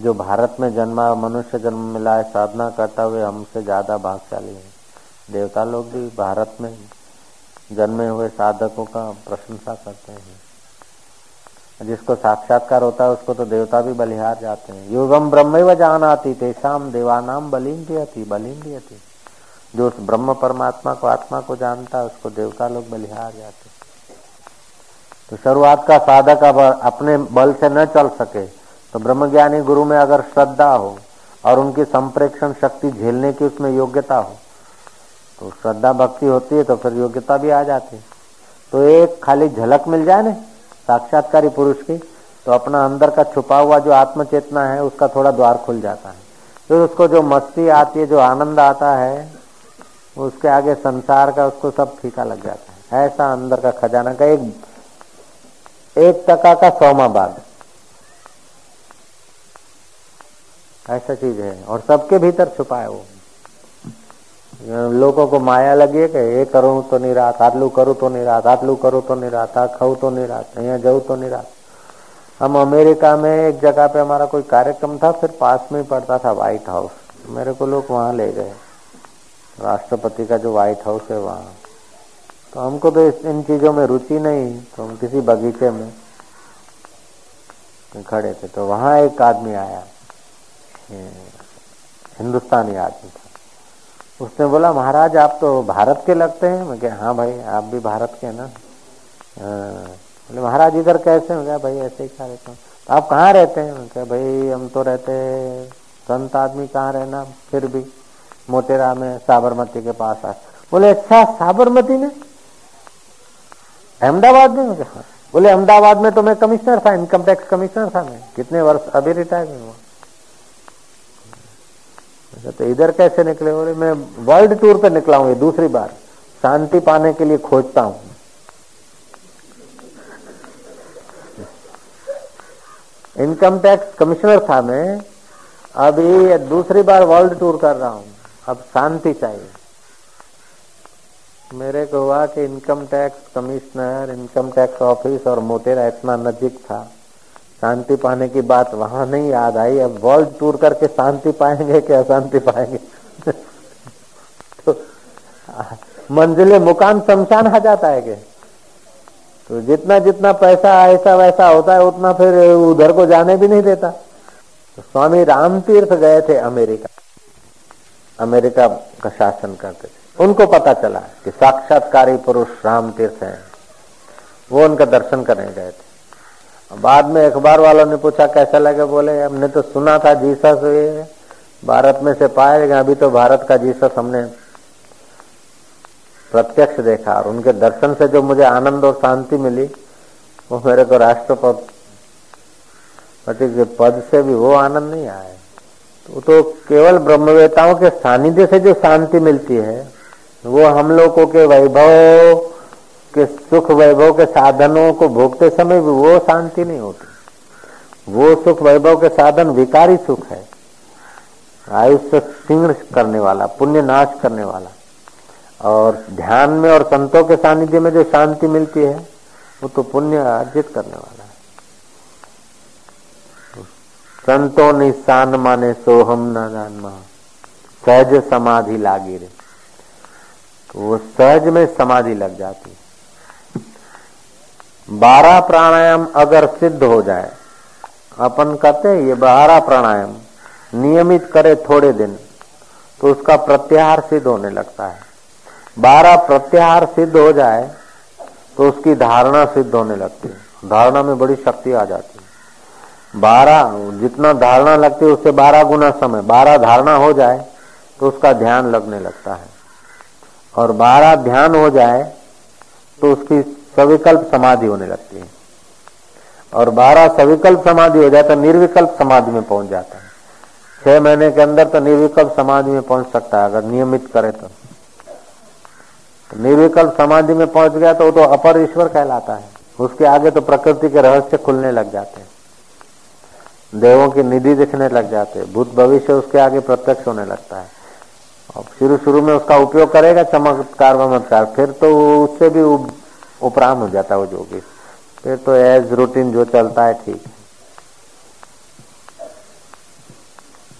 जो भारत में जन्मा मनुष्य जन्म मिला है, साधना करता हुए हमसे ज़्यादा भागशाली है। देवता लोग भी भारत में जन्मे हुए साधकों का प्रशंसा करते हैं। जिसको साक्षात्कार होता है, उसको तो देवता भी बलिहार जाते हैं। युगम ब्रह्म व जान जानाती तेषाम देवानाम बलिंदियती बलिंदियती जो उस ब्रह्म परमात्मा को, आत्मा को जानता है, उसको देवता लोग बलिहार जाते तो शुरुआत का साधक अब अपने बल से न चल सके तो ब्रह्मज्ञानी गुरु में अगर श्रद्धा हो और उनकी संप्रेक्षण शक्ति झेलने की उसमें योग्यता हो तो श्रद्धा भक्ति होती है तो फिर योग्यता भी आ जाती है। तो एक खाली झलक मिल जाए ना, साक्षात्कारी पुरुष की तो अपना अंदर का छुपा हुआ जो आत्म चेतना है, उसका थोड़ा द्वार खुल जाता है। फिर तो उसको जो मस्ती आती है, जो आनंद आता है उसके आगे संसार का उसको सब फीका लग जाता है। ऐसा अंदर का खजाना का एक एक टका का सौमा बाग। ऐसा चीज़ है। और सबके भीतर छुपा है वो। लोगों को माया लगी है कि ये करूँ तो नहीं निरात आटलू करूँ तो नहीं निरात आटलू करूँ तो निरात आ खाऊ तो नहीं रात यहाँ जाऊ तो नहीं रात हम अमेरिका में एक जगह पे हमारा कोई कार्यक्रम था, फिर पास में ही पड़ता था, व्हाइट हाउस। मेरे को लोग वहाँ ले गए। राष्ट्रपति का जो व्हाइट हाउस है वहाँ। तो हमको तो इन चीज़ों में रुचि नहीं तो हम किसी बगीचे में खड़े थे। तो वहाँ एक आदमी आया हिंदुस्तानी आदमी था। उसने बोला, महाराज, आप तो भारत के लगते हैं? मैं क्या हाँ भाई, आप भी भारत के ना? हाँ। बोले, महाराज, इधर कैसे? हो गया भाई, ऐसे ही कार्यक्रम तो आप कहाँ रहते हैं? मैं क्या भाई, हम तो रहते संत आदमी कहाँ रहना, फिर भी। मोटेरा में साबरमती के पास आ बोले अच्छा साबरमती में? अहमदाबाद में क्या हाँ। बोले, अहमदाबाद में तो मैं कमिश्नर था, इनकम टैक्स कमिश्नर था मैं। कितने वर्ष अभी रिटायर हुआ। तो इधर कैसे निकले? बोले, मैं वर्ल्ड टूर पे निकला हूँ, ये दूसरी बार। शांति पाने के लिए खोजता हूँ। इनकम टैक्स कमिश्नर था मैं। अभी दूसरी बार वर्ल्ड टूर कर रहा हूँ। अब शांति चाहिए। मेरे को हुआ कि income tax commissioner income tax office और मोटेरा इतना नजीक था। शांति पाने की बात वहाँ नहीं याद आई। अब वर्ल्ड टूर करके शांति पाएँगे कि अशांति पाएँगे? <laughs> तो मंजिले मुकाम शमशान आ जाता है कि तो जितना जितना पैसा ऐसा वैसा होता है, उतना फिर उधर को जाने भी नहीं देता। तो स्वामी राम तीर्थ गए थे अमेरिका। अमेरिका का शासन करते थे। उनको पता चला कि साक्षात्कारी पुरुष राम तीर्थ हैं। वो उनका दर्शन करने गए थे। बाद में अखबार वालों ने पूछा, कैसा लगे? बोले, हमने तो सुना था जीसस ये भारत में से पाए गए, अभी तो भारत का जीसस हमने प्रत्यक्ष देखा और उनके दर्शन से जो मुझे आनंद और शांति मिली, वो मेरे को राष्ट्रपति के पद से भी वो आनंद नहीं आया। तो, तो केवल ब्रह्मवेताओं के सानिध्य से जो शांति मिलती है वो हम लोगों के वैभव के सुख वैभव के साधनों को भोगते समय भी वो शांति नहीं होती। वो सुख वैभव के साधन विकारी सुख है। आयुष्य सिंह करने वाला पुण्य नाश करने वाला। और ध्यान में और संतों के सानिध्य में जो शांति मिलती है वो तो पुण्य अर्जित करने वाला संतो निशान माने सोहम न जान सहज समाधि लागी रे। तो वो सहज में समाधि लग जाती। बारह प्राणायाम अगर सिद्ध हो जाए, अपन कहते हैं ये बारह प्राणायाम नियमित करे थोड़े दिन तो उसका प्रत्याहार सिद्ध होने लगता है। बारह प्रत्याहार सिद्ध हो जाए तो उसकी धारणा सिद्ध होने लगती है। धारणा में बड़ी शक्ति आ जाती है। बारह, जितना धारणा लगती है, उससे बारह गुना समय, बारह धारणा हो जाए तो उसका ध्यान लगने लगता है। और बारह ध्यान हो जाए तो उसकी सविकल्प समाधि होने लगती है। और बारह सविकल्प समाधि हो जाए तो निर्विकल्प समाधि में पहुँच जाता है। छह महीने के अंदर तो निर्विकल्प समाधि में पहुँच सकता है, अगर नियमित करे तो। तो निर्विकल्प समाधि में पहुँच गया तो वो तो अपर ईश्वर कहलाता है। उसके आगे तो प्रकृति के रहस्य खुलने लग जाते हैं। देवों की निधि दिखने लग जाते भूत भविष्य उसके आगे प्रत्यक्ष होने लगता है। और शुरू शुरू में उसका उपयोग करेगा चमत्कार वमत्कार फिर तो उससे भी उपराम हो जाता है वो जोगी। फिर तो एज रूटीन जो चलता है, ठीक है।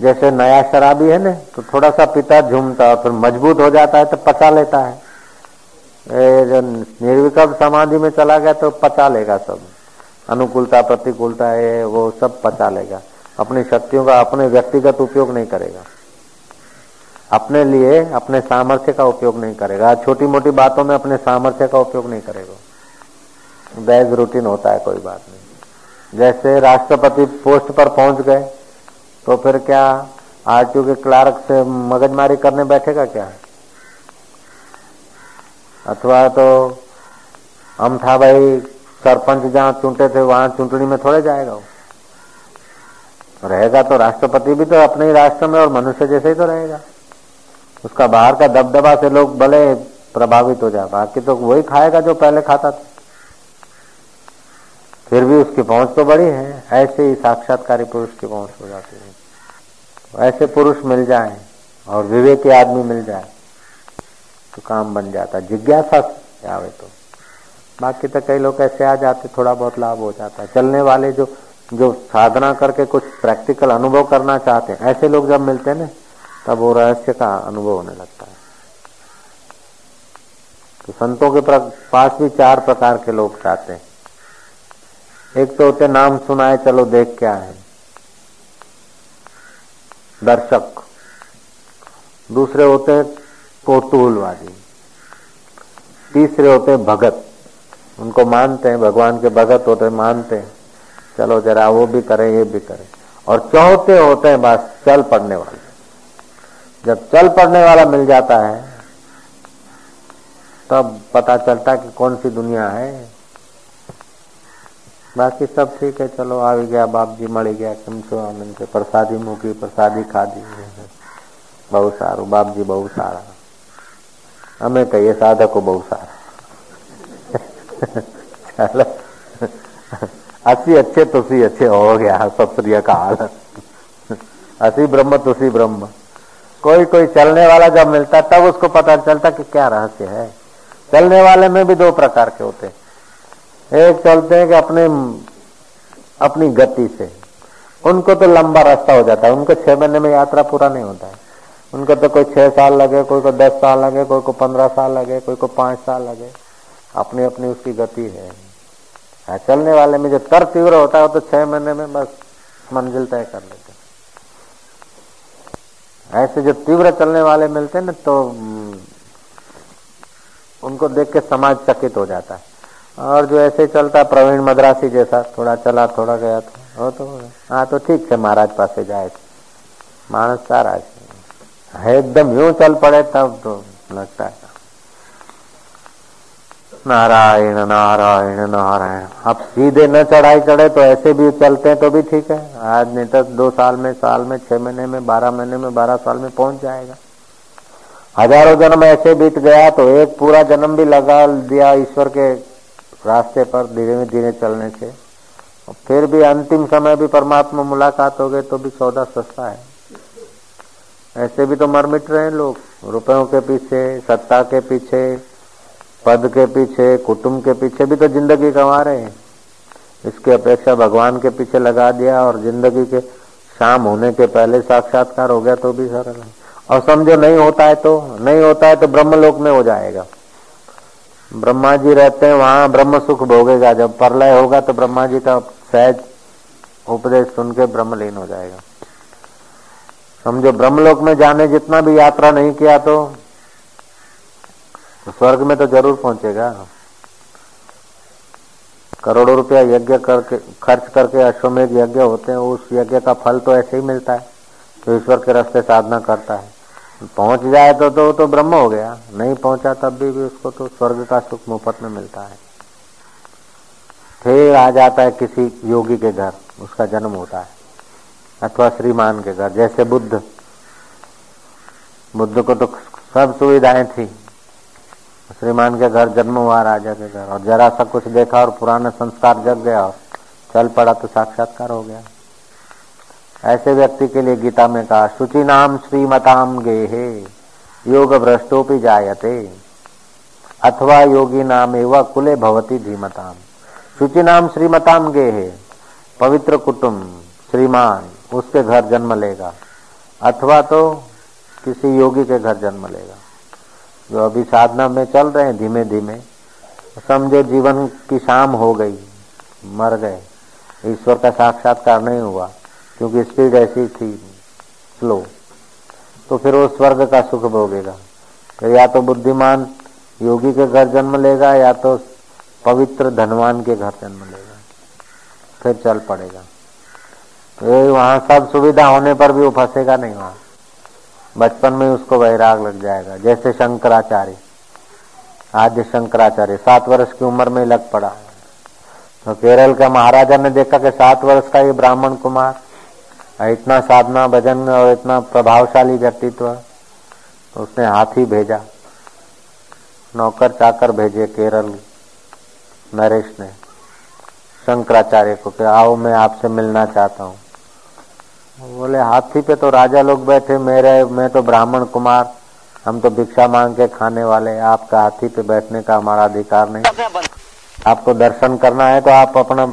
जैसे नया शराबी है ना तो थोड़ा सा पिता झूमता फिर मज़बूत हो जाता है तो पचा लेता है। जो निर्विकल्प समाधि में चला गया तो पचा लेगा सब। अनुकूलता, प्रतिकूलता है, वो सब पचा लेगा। अपनी शक्तियों का, अपने व्यक्तिगत उपयोग नहीं करेगा। अपने लिए, अपने सामर्थ्य का उपयोग नहीं करेगा। छोटी मोटी बातों में अपने सामर्थ्य का उपयोग नहीं करेगा। बैग रूटीन होता है, कोई बात नहीं। जैसे राष्ट्रपति पोस्ट पर पहुँच गए तो फिर क्या आरटीओ के क्लार्क से मगजमारी करने बैठेगा क्या? अथवा तो हम था भाई सरपंच जहाँ चुनते थे, वहाँ चुनटनी में थोड़े जाएगा वो। रहेगा तो राष्ट्रपति भी तो अपने ही राष्ट्र में और मनुष्य जैसे ही तो रहेगा। उसका बाहर का दबदबा से लोग भले प्रभावित हो जाए, बाकी तो वही खाएगा जो पहले खाता था। फिर भी उसकी पहुँच तो बड़ी है, ऐसे ही साक्षात्कारी पुरुष की पहुँच हो जाती है। ऐसे पुरुष मिल जाए और विवेकी आदमी मिल जाए तो काम बन जाता। जिज्ञासा आवे तो। बाकी तो कई लोग ऐसे आ जाते, थोड़ा बहुत लाभ हो जाता है। चलने वाले जो जो साधना करके कुछ प्रैक्टिकल अनुभव करना चाहते हैं, ऐसे लोग जब मिलते हैं ना, तब वो रहस्य का अनुभव होने लगता है। तो संतों के पास भी चार प्रकार के लोग चाहते हैं। एक तो होते नाम सुनाए, चलो देख क्या है। दर्शक। दूसरे होते कौतूहलवादी। तीसरे होते भगत। उनको मानते हैं भगवान के भगत होते हैं मानते हैं चलो जरा वो भी करें ये भी करें और चौथे होते हैं बस चल पड़ने वाले जब चल पड़ने वाला मिल जाता है तब पता चलता कि कौन सी दुनिया है बाकी सब ठीक है चलो आ गया बाप जी मड़ी गया कम सो आनंद से प्रसादी मुखी प्रसादी खा दी બહુ સારું બાપજી બહુ સારા અમે કહીએ સાધકો બહુ સારા असी अच्छे तुसी अच्छे, हो गया सत काल। असी ब्रह्म, तुसी ब्रह्म। कोई कोई चलने वाला जब मिलता, तब उसको पता चलता कि क्या रहस्य है। चलने वाले में भी दो प्रकार के होते एक चलते हैं कि अपने, अपनी गति से। उनको तो लंबा रास्ता हो जाता है। उनको छह महीने में यात्रा पूरा नहीं होता है। उनको तो कोई छह साल लगे, कोई को दस साल लगे, कोई को पंद्रह साल लगे, कोई को पाँच साल लगे। अपनी अपनी उसकी गति है। हाँ, चलने वाले में जो तर तीव्र होता है तो छह महीने में बस मंजिल तय कर लेते ऐसे जो तीव्र चलने वाले मिलते हैं ना तो उनको देख के समाज चकित हो जाता है। और जो ऐसे चलता प्रवीण मद्रासी जैसा थोड़ा चला थोड़ा गया था वो तो हाँ तो ठीक है महाराज पास जाए। मानस सारा है एकदम यूँ चल पड़े तब तो लगता है। नारायण नारायण नारायण। अब सीधे न चढ़ाई चढ़े तो ऐसे भी चलते हैं तो भी ठीक है। आज नहीं तो दो साल में साल में, छह महीने में, बारह महीने में, बारह साल में पहुँच जाएगा। हज़ारों जन्म ऐसे बीत गया तो एक पूरा जन्म भी लगा दिया ईश्वर के रास्ते पर धीरे धीरे चलने से। फिर भी अंतिम समय भी परमात्मा मुलाकात हो गए तो भी सौदा सस्ता है। ऐसे भी तो मर मिट रहे हैं लोग। रुपयों के पीछे, सत्ता के पीछे पद के पीछे, कुटुंब के पीछे भी तो ज़िंदगी कमा रहे हैं। इसकी अपेक्षा भगवान के पीछे लगा दिया और ज़िंदगी के शाम होने के पहले साक्षात्कार हो गया तो भी सरल है और समझो नहीं होता है तो नहीं होता है तो ब्रह्मलोक में हो जाएगा। ब्रह्मा जी रहते हैं, वहाँ ब्रह्म सुख भोगेगा। जब परलय होगा तो ब्रह्मा जी का सहज उपदेश सुन के ब्रह्मलीन हो जाएगा। समझो ब्रह्मलोक में जाने जितना भी यात्रा नहीं किया तो तो स्वर्ग में तो ज़रूर पहुंचेगा। करोड़ों रुपया यज्ञ करके खर्च करके अश्वमेध यज्ञ होते हैं उस यज्ञ का फल तो ऐसे ही मिलता है तो ईश्वर के रास्ते साधना करता है। पहुँच जाए तो तो, तो ब्रह्म हो गया नहीं पहुँचा तब भी, भी उसको तो स्वर्ग का सुख मुफ़्त में मिलता है। फिर आ जाता है किसी योगी के घर उसका जन्म होता है अथवा श्रीमान के घर जैसे बुद्ध। बुद्ध को तो सब सुविधाएँ थी श्रीमान के घर जन्म हुआ, राजा के घर। और जरा सा कुछ देखा और पुराना संस्कार जग गया। और चल पड़ा तो साक्षात्कार हो गया। ऐसे व्यक्ति के लिए गीता में कहा, शुचि नाम श्रीमताम गे हे योग भ्रष्टोपि जायते। अथवा योगी नाम एवं कुले भवती धीमताम। शुचि नाम श्रीमताम गे हे पवित्र कुटुम्ब श्रीमान, उसके घर जन्म लेगा। अथवा तो किसी योगी के घर जन्म लेगा। जो अभी साधना में चल रहे हैं धीमे धीमे, समझो जीवन की शाम हो गई, मर गए। ईश्वर का साक्षात्कार नहीं हुआ, क्योंकि स्पीड ऐसी थी स्लो तो फिर वो स्वर्ग का सुख भोगेगा। तो या तो बुद्धिमान योगी के घर जन्म लेगा, या तो पवित्र धनवान के घर जन्म लेगा। फिर चल पड़ेगा। तो वहाँ सब सुविधा होने पर भी वो फंसेगा नहीं वहाँ। बचपन में उसको वैराग लग जाएगा, जैसे शंकराचार्य। आद्य शंकराचार्य, सात वर्ष की उम्र में लग पड़ा। तो केरल का महाराजा ने देखा कि सात वर्ष का ये ब्राह्मण कुमार इतना साधना भजन और इतना प्रभावशाली व्यक्तित्व तो उसने हाथी भेजा। नौकर चाकर भेजे केरल नरेश ने, शंकराचार्य को कि आओ, मैं आपसे मिलना चाहता हूँ। बोले, हाथी पे तो राजा लोग बैठे, मेरे, मैं तो ब्राह्मण कुमार, हम तो भिक्षा मांग के खाने वाले आपका हाथी पे बैठने का हमारा अधिकार नहीं। आपको दर्शन करना है तो आप अपना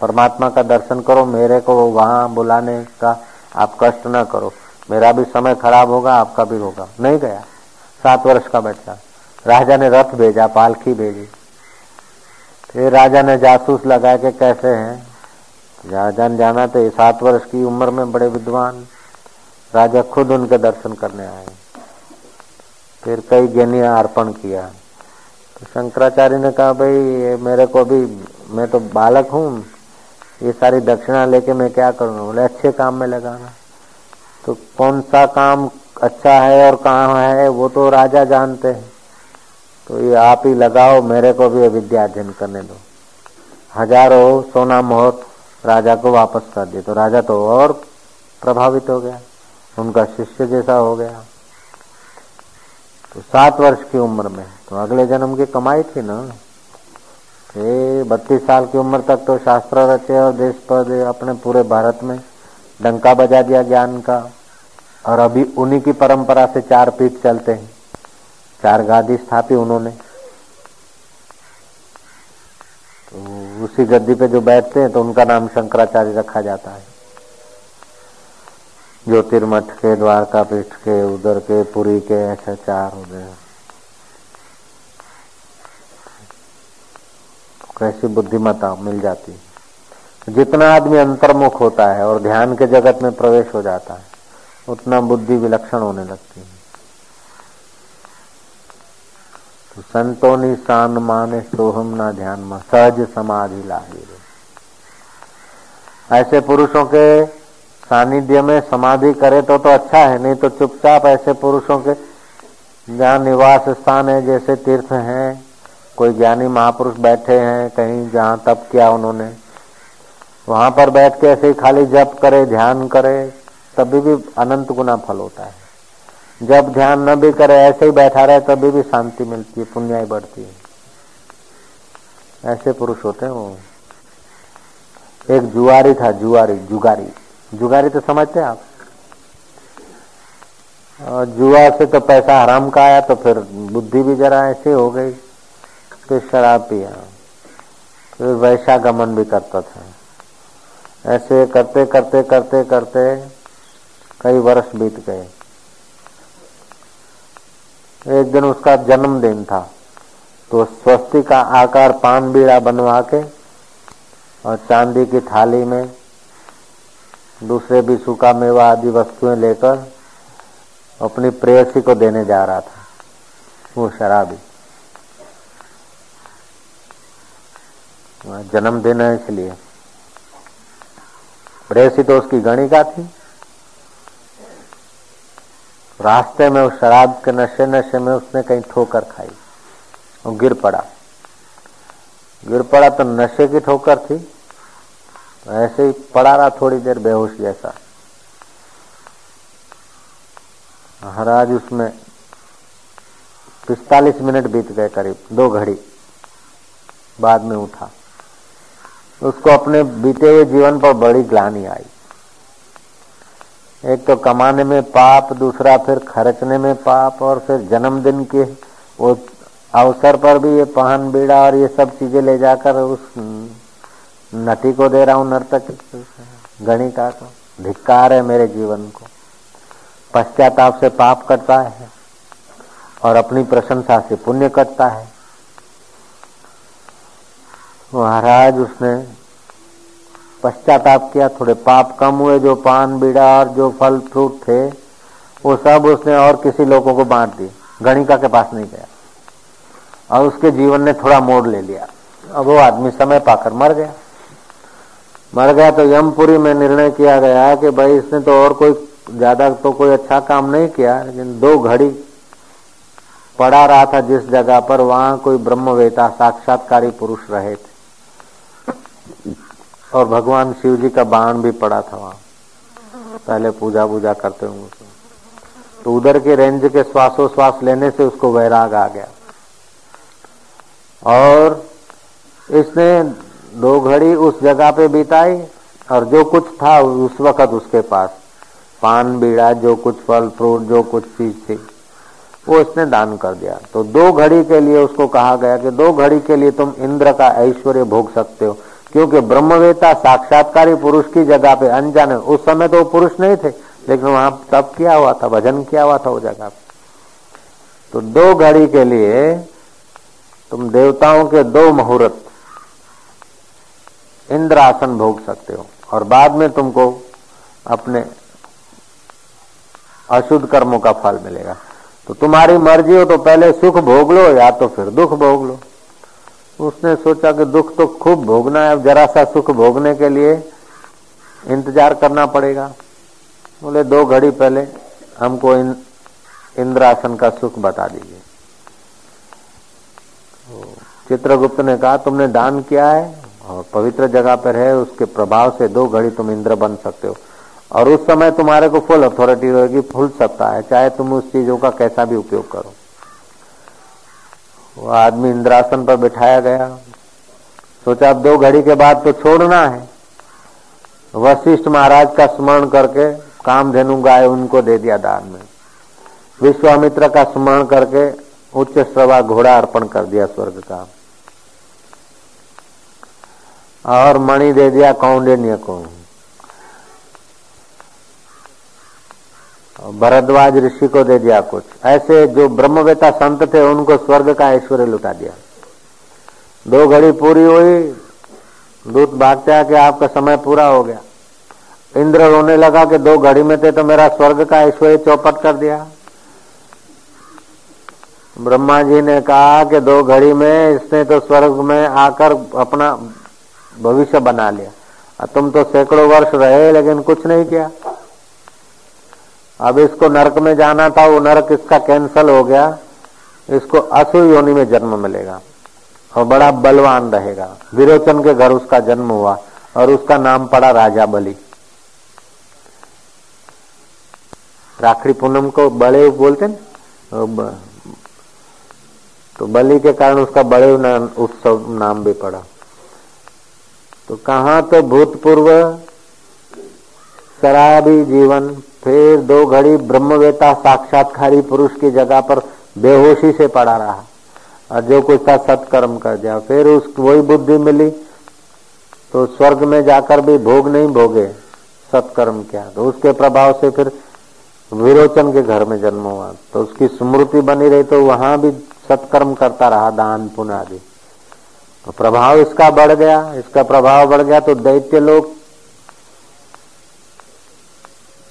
परमात्मा का दर्शन करो, मेरे को वहाँ बुलाने का आप कष्ट न करो। मेरा भी समय खराब होगा, आपका भी होगा। नहीं गया। सात वर्ष का बच्चा। राजा ने रथ भेजा, पालखी भेजी। फिर राजा ने जासूस लगा के, कैसे हैं? राजा ने जाना तो सात वर्ष की उम्र में बड़े विद्वान राजा खुद उनके दर्शन करने आए। फिर कई ज्ञानिया अर्पण किया। तो शंकराचार्य ने कहा, भाई, ये मेरे को भी, मैं तो बालक हूँ, ये सारी दक्षिणा लेके मैं क्या करूँगा बोले, अच्छे काम में लगाना। तो कौन सा काम अच्छा है और कहाँ है, वो तो राजा जानते हैं। तो ये आप ही लगाओ, मेरे को भी विद्या अध्ययन करने दो। हज़ारों सोना मोहर राजा को वापस कर दिए तो राजा तो और प्रभावित हो गया, उनका शिष्य जैसा हो गया। तो सात वर्ष की उम्र में तो अगले जन्म की कमाई थी ना। ये बत्तीस साल की उम्र तक तो शास्त्र रचे और देश पर अपने पूरे भारत में डंका बजा दिया ज्ञान का। और अभी उन्हीं की परंपरा से चार पीठ चलते हैं। चार गादी स्थापी उन्होंने तो उसी गद्दी पे जो बैठते हैं तो उनका नाम शंकराचार्य रखा जाता है। ज्योतिर्मठ के द्वारका पीठ के उधर के, पुरी के, ऐसे चार उधर कैसी बुद्धिमता मिल जाती है। जितना आदमी अंतर्मुख होता है और ध्यान के जगत में प्रवेश हो जाता है, उतना बुद्धि विलक्षण होने लगती है। तो संतोनी शान माने सोहम ना ध्यान सहज समाधि लागे ऐसे पुरुषों के सानिध्य में समाधि करे तो तो अच्छा है, नहीं तो चुपचाप ऐसे पुरुषों के जहाँ निवास स्थान है, जैसे तीर्थ हैं, कोई ज्ञानी महापुरुष बैठे हैं, कहीं जहाँ तप किया उन्होंने, वहाँ पर बैठ के ऐसे ही खाली जप करे, ध्यान करे, तभी भी अनंत गुना फल होता है। जब ध्यान न भी करे, ऐसे ही बैठा रहे, तभी भी शांति मिलती है, पुण्याई बढ़ती है। ऐसे पुरुष होते हैं वो। एक जुआरी था, जुआरी, जुगारी। जुगारी तो समझते हैं आप। जुआ से तो पैसा हराम का आया तो फिर बुद्धि भी जरा ऐसे हो गई फिर शराब पिया। फिर वैशा गमन भी करता था। ऐसे करते करते करते करते कई वर्ष बीत गए। एक दिन उसका जन्मदिन था। तो स्वस्ति का आकार पान बीड़ा बनवा के और चांदी की थाली में दूसरे भी सूखा मेवा आदि वस्तुएँ लेकर अपनी प्रेयसी को देने जा रहा था, वो शराबी। जन्मदिन है इसलिए। प्रेयसी तो उसकी गणिका थी। रास्ते में उस शराब के नशे नशे में उसने कहीं ठोकर खाई। और गिर पड़ा। गिर पड़ा तो नशे की ठोकर थी। ऐसे ही पड़ा रहा थोड़ी देर बेहोश जैसा। महाराज, उसमें पिस्तालीस मिनट बीत गए करीब। दो घड़ी बाद में उठा। उसको अपने बीते हुए जीवन पर बड़ी ग्लानी आई। एक तो कमाने में पाप, दूसरा फिर खर्चने में पाप, और फिर जन्मदिन के वो अवसर पर भी ये पहन बीड़ा और ये सब चीज़ें ले जाकर उस नटी को दे रहा हूँ, नर्तक गणिका को। धिक्कार है मेरे जीवन को। पश्चाताप से पाप कटता है और अपनी प्रशंसा से पुण्य कटता है। महाराज, उसने पश्चाताप किया, थोड़े पाप कम हुए, जो पान, बीड़ा और जो फल, फ्रूट थे, वो सब उसने और किसी लोगों को बांट दिए। गणिका के पास नहीं गया। और उसके जीवन ने थोड़ा मोड़ ले लिया। अब वो आदमी समय पाकर मर गया। मर गया तो यमपुरी में निर्णय किया गया कि भाई, इसने तो और कोई, ज़्यादा तो कोई अच्छा काम नहीं किया, लेकिन दो घड़ी पड़ा रहा था जिस जगह पर वहाँ कोई ब्रह्मवेता साक्षात्कारी पुरुष रहे थे। और भगवान शिव जी का बाण भी पड़ा था वहाँ। पहले पूजा वूजा करते होंगे तो, तो उधर के रेंज के श्वासोश्वास लेने से उसको वैराग आ गया। और इसने दो घड़ी उस जगह पे बिताई और जो कुछ था उस वक्त उसके पास। पान बीड़ा जो कुछ फल फ्रूट जो कुछ चीज़ थी वो इसने दान कर दिया। तो दो घड़ी के लिए उसको कहा गया कि दो घड़ी के लिए तुम इंद्र का ऐश्वर्य भोग सकते हो। क्योंकि ब्रह्मवेता साक्षात्कारी पुरुष की जगह पे अनजान उस समय तो पुरुष नहीं थे, लेकिन वहाँ तप किया हुआ था, भजन किया हुआ था वो जगह पे? तो दो घड़ी के लिए तुम देवताओं के दो मुहूर्त इंद्र आसन भोग सकते हो और बाद में तुमको अपने अशुद्ध कर्मों का फल मिलेगा। तो तुम्हारी मर्ज़ी हो तो पहले सुख भोग लो या तो फिर दुख भोग लो। उसने सोचा कि दुख तो खूब भोगना है जरा सा सुख भोगने के लिए इंतज़ार करना पड़ेगा। बोले दो घड़ी पहले हमको इन, इंद्रासन का सुख बता दीजिए। तो चित्रगुप्त ने कहा तुमने दान किया है और पवित्र जगह पर है उसके प्रभाव से दो घड़ी तुम इंद्र बन सकते हो। और उस समय तुम्हारे को फुल अथॉरिटी रहेगी फुल सत्ता है चाहे तुम उस चीज़ों का कैसा भी उपयोग करो। वो आदमी इंद्रासन पर बिठाया गया। सोचा अब दो घड़ी के बाद तो छोड़ना है। वशिष्ठ महाराज का स्मरण करके काम धेनु गाय उनको दे दिया दान में। विश्वामित्र का स्मरण करके उच्च श्रवा घोड़ा अर्पण कर दिया स्वर्ग का। और मणि दे दिया कौंडिन्य को। भरद्वाज ऋषि को दे दिया कुछ। ऐसे जो ब्रह्मवेता संत थे, उनको स्वर्ग का ऐश्वर्य लुटा दिया। दो घड़ी पूरी हुई, दूत भागते कि आपका समय पूरा हो गया। इंद्र रोने लगा कि दो घड़ी में थे तो मेरा स्वर्ग का ऐश्वर्य चौपट कर दिया। ब्रह्मा जी ने कहा कि दो घड़ी में, इसने तो स्वर्ग में आकर अपना भविष्य बना लिया। तुम तो सैकड़ों वर्ष रहे, लेकिन कुछ नहीं किया। अब इसको नरक में जाना था, वो नरक इसका कैंसल हो गया। इसको असु योनि में जन्म मिलेगा। और बड़ा बलवान रहेगा। विरोचन के घर उसका जन्म हुआ और उसका नाम पड़ा राजा बलि। राखड़ी पूनम को बड़े बोलते न? तो बलि के कारण उसका बड़े उत्सव नाम भी पड़ा। तो कहा तो भूतपूर्व शराबी जीवन फिर दो घड़ी ब्रह्मवेता साक्षात्कारी पुरुष की जगह पर बेहोशी से पड़ा रहा। और जो कुछ था सत्कर्म कर दिया। फिर उस, वही बुद्धि मिली तो स्वर्ग में जाकर भी भोग नहीं भोगे, सत्कर्म किया। तो उसके प्रभाव से फिर विरोचन के घर में जन्म हुआ। तो उसकी स्मृति बनी रही तो वहाँ भी सत्कर्म करता रहा, दान पुण्य आदि तो प्रभाव इसका बढ़ गया, इसका प्रभाव बढ़ गया तो दैत्य लोग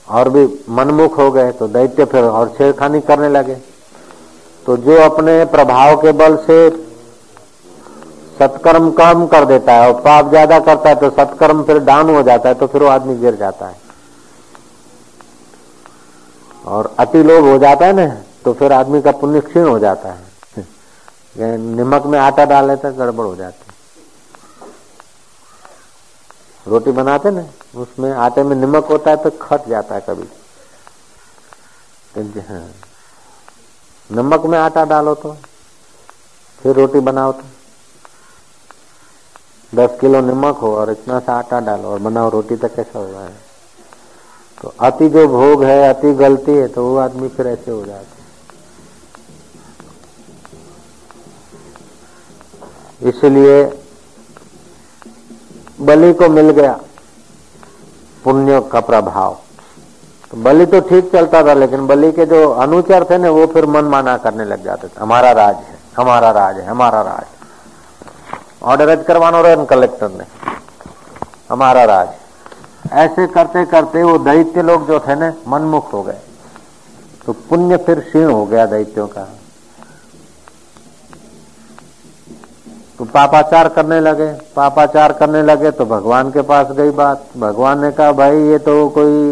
और भी मनमुख हो गए तो दैत्य फिर और छेड़खानी करने लगे। तो जो अपने प्रभाव के बल से सत्कर्म कम कर देता है, और पाप ज़्यादा करता है तो सत्कर्म फिर डाउन हो जाता है तो फिर वो आदमी गिर जाता है। और अति लोभ हो जाता है ना तो फिर आदमी का पुण्य क्षीण हो जाता है। <laughs> नमक में आटा डाल लेता है, गड़बड़ हो जाती रोटी बनाते ना, उसमें आटे में नमक होता है तो खट जाता है कभी। हाँ नमक में आटा डालो तो फिर रोटी बनाओ तो। दस किलो नमक हो और इतना सा आटा डालो और बनाओ, रोटी तो कैसा है तो अति जो भोग है, अति गलती है तो वो आदमी फिर ऐसे हो जाता इसलिए बलि को मिल गया। पुण्य का प्रभाव। तो बलि तो ठीक चलता था, लेकिन बलि के जो अनुचर थे ना, वो फिर मन माना करने लग जाते थे। हमारा राज है, हमारा राज है, हमारा राज ऑर्डर रद्द करवाना रहे कलेक्टर ने। हमारा राज ऐसे करते करते वो दैत्य लोग जो थे ना, मनमुख हो गए। तो पुण्य फिर क्षीण हो गया दैत्यों का। तो पापाचार करने लगे। पापाचार करने लगे तो भगवान के पास गई बात। भगवान ने कहा, भाई, ये तो कोई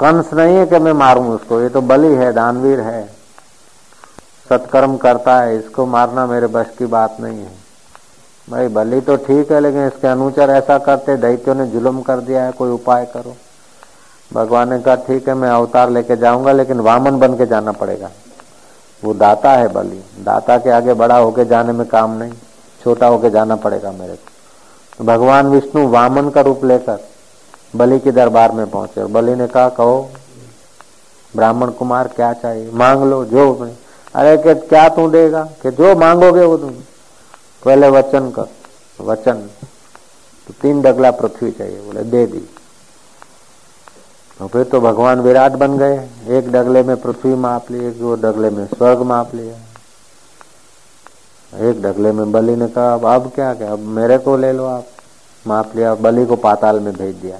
कंस नहीं है कि मैं मारूं उसको। ये तो बलि है, दानवीर है। सत्कर्म करता है, इसको मारना मेरे बस की बात नहीं है। भाई, बलि तो ठीक है, लेकिन इसके अनुचर ऐसा करते, दैत्यों ने जुलम कर दिया है, कोई उपाय करो। भगवान ने कहा, ठीक है, मैं अवतार लेके जाऊँगा, लेकिन वामन बन के जाना पड़ेगा। वो दाता है बलि। दाता के आगे बड़ा होके जाने में काम नहीं। छोटा होके जाना पड़ेगा मेरे को। तो भगवान विष्णु वामन का रूप लेकर बलि के दरबार में पहुँचे और बलि ने कहा, कहो, ब्राह्मण कुमार, क्या चाहिए? मांग लो, जो अरे, कि क्या तू देगा? कि जो मांगोगे वो तुम। पहले वचन कर। वचन। तो तीन डगला पृथ्वी चाहिए, बोले, दे दी। तो फिर तो भगवान विराट बन गए। एक डगले में पृथ्वी माप ली, एक वो डगले में स्वर्ग माप लिया। एक डगले में बलि ने कहा, अब अब क्या क्या अब मेरे को ले लो आप। माप लिया, बलि को पाताल में भेज दिया।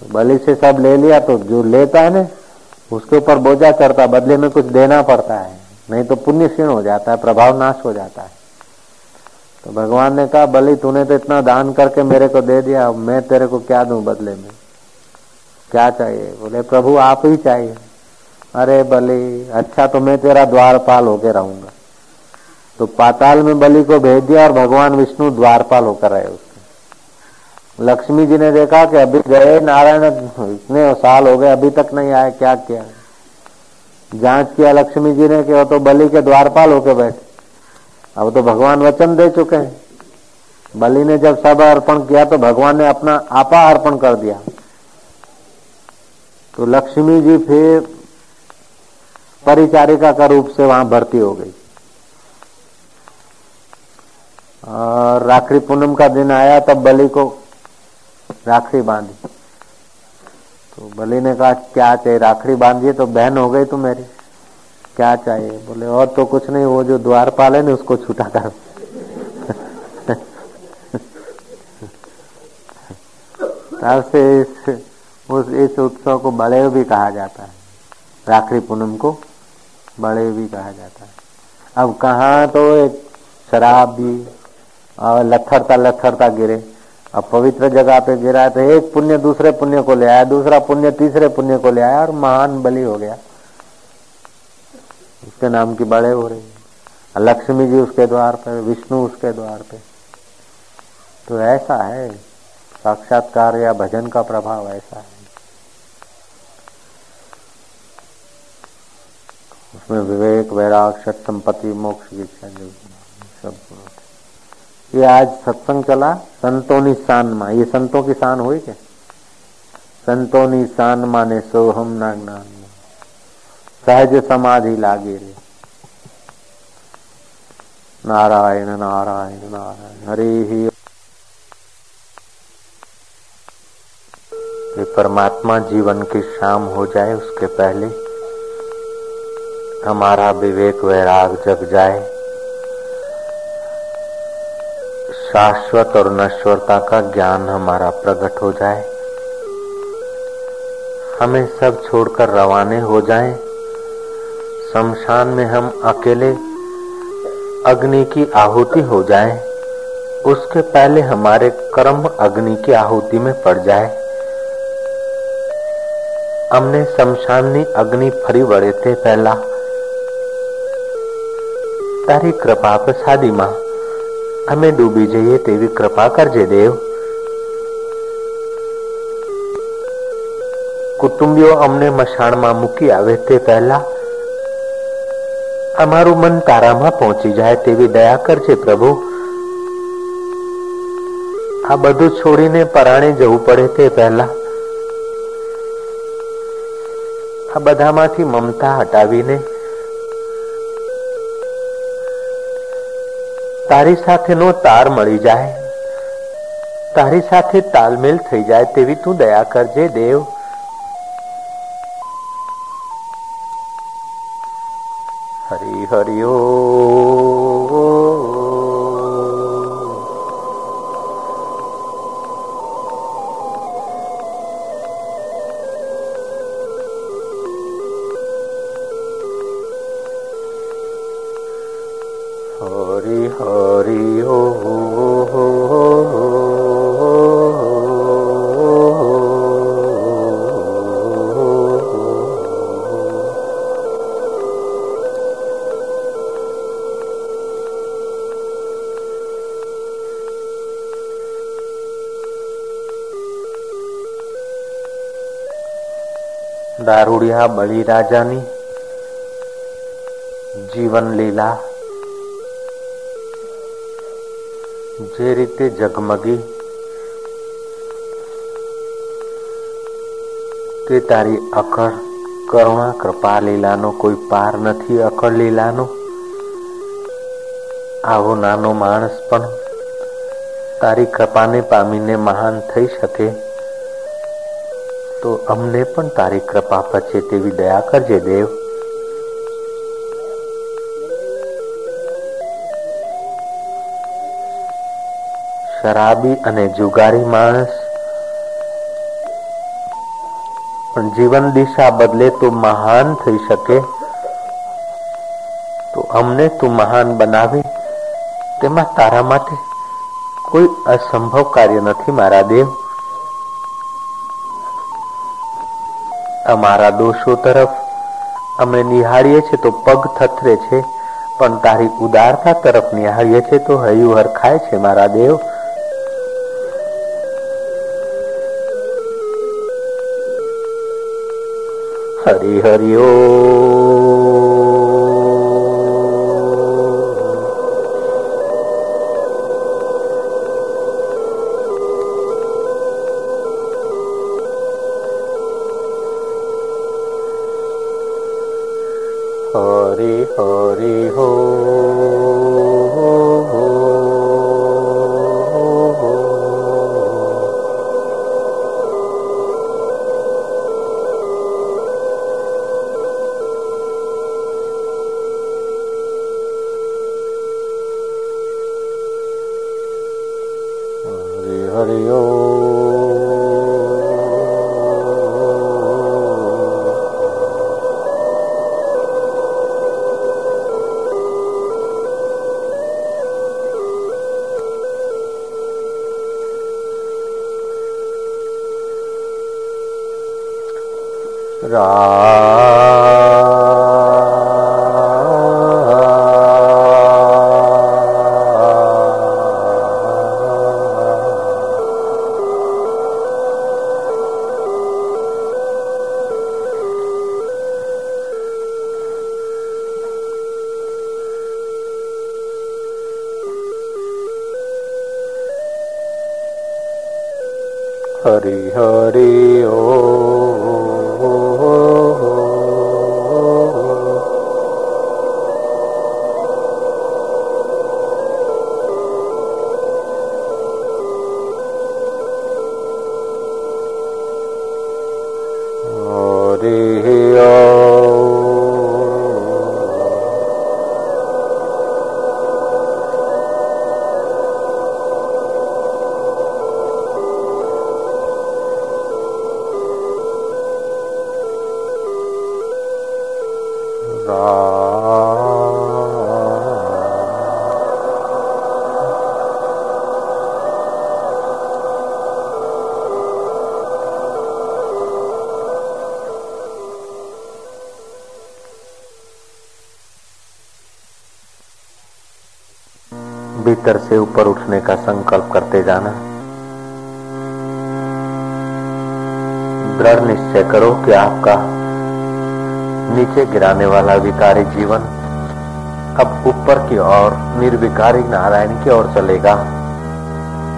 तो बलि से सब ले लिया तो जो लेता है ना, उसके ऊपर बोझा चढ़ता बदले में कुछ देना पड़ता है। नहीं तो पुण्य क्षीण हो जाता है, प्रभाव नाश हो जाता है। तो भगवान ने कहा, बलि, तूने तो इतना दान करके मेरे को दे दिया, अब मैं तेरे को क्या दू बदले में? क्या चाहिए? बोले, प्रभु, आप ही चाहिए। अरे बलि अच्छा तो मैं तेरा द्वारपाल होके रहूँगा। तो पाताल में बलि को भेज दिया और भगवान विष्णु द्वारपाल होकर रहे उसके। लक्ष्मी जी ने देखा कि अभी गए नारायण, इतने साल हो गए, अभी तक नहीं आए, क्या किया? जाँच किया लक्ष्मी जी ने कि वो तो बलि के द्वारपाल होके बैठे। अब तो भगवान वचन दे चुके हैं। बलि ने जब सब अर्पण किया तो भगवान ने अपना आपा अर्पण कर दिया। तो लक्ष्मी जी फिर परिचारिका का रूप से वहाँ भर्ती हो गई। और राखड़ी पूनम का दिन आया, तब बलि को राखड़ी बांधी। तो बलि ने कहा, क्या चाहिए? राखड़ी बांधिए तो बहन हो गई तू मेरी। क्या चाहिए? बोले, और तो कुछ नहीं, वो जो द्वारपाल है ना उसको छूटा कर <laughs> से उस इस उत्सव को बड़े भी कहा जाता है। राखड़ी पूनम को बड़े भी कहा जाता है। अब कहा तो एक शराब भी और लथड़ता लथड़ता गिरे। अब पवित्र जगह पे गिरा तो एक पुण्य दूसरे पुण्य को ले आया, दूसरा पुण्य तीसरे पुण्य को ले आया और महान बलि हो गया। उसके नाम की बड़े हो रही लक्ष्मी जी उसके द्वार पे, विष्णु उसके द्वार पे। तो ऐसा है। साक्षात्कार या भजन का प्रभाव ऐसा है। उसमें विवेक, वैराग सत्सम्पत्ति मोक्ष की इच्छा जो सब ये आज सत्संग चला, संतों शान मा। ये संतों की शान हुई क्या? संतों शान माने सो हम सहज समाधि लागे रे। नारायण नारायण नारायण, हरे ही। परमात्मा जीवन की शाम हो जाए उसके पहले। हमारा विवेक वैराग जग जाए। शाश्वत और नश्वरता का ज्ञान हमारा प्रकट हो जाए। हमें सब छोड़कर रवाने हो जाए। शमशान में हम अकेले अग्नि की आहुति हो जाए। उसके पहले हमारे कर्म अग्नि की आहुति में पड़ जाए। हमने शमशाननी अग्नि फरी बड़े थे पहला। તારી કૃપા પ્રસાદીમાં. અમે ડૂબી જઈએ તેવી કૃપા કરજે, દેવ. કુટુંબીઓ અમને મશાણમાં મૂકી આવે તે પહેલા અમારું મન તારામાં પહોંચી જાય તેવી દયા કરજે, પ્રભુ. આ બધું છોડીને પરાણે જવું પડે તે પહેલા આ બધામાંથી મમતા હટાવીને તારી સાથેનો તાર મળી જાય. તારી સાથે તાલમેલ થઈ જાય તેવી તું દયા કરજે દેવ. હરી હરિયો દારૂડિયા બલિરાજાની જીવન લીલા જે રીતે જગમગી તે તારી અકળ કરુણા કૃપા લીલાનો કોઈ પાર નથી અકળ લીલાનો આવો નાનો માણસ પણ તારી કૃપાને પામીને મહાન થઈ શકે. તો અમને પણ તારી કૃપા પછે તેવી દયા કરજે, દેવ. શરાબી અને જુગારી માણસ. પણ જીવન દિશા બદલે તો મહાન થઈ શકે. તો અમને તું મહાન બનાવી. તેમાં તારા માટે કોઈ અસંભવ કાર્ય નથી મારા, દેવ. અમારા દોષો તરફ અમે નિહાળીએ છીએ તો પગ થથરે છે, પણ તારી ઉદારતા તરફ નિહાળીએ છીએ તો હૈયું હરખાય છે, મારા દેવ. હરિ હરિયો हरि हरि भीतर से ऊपर उठने का संकल्प करते जाना। दृढ़ निश्चय करो कि आपका नीचे गिराने वाला विकारी जीवन अब ऊपर की ओर, निर्विकारी नारायण की ओर चलेगा।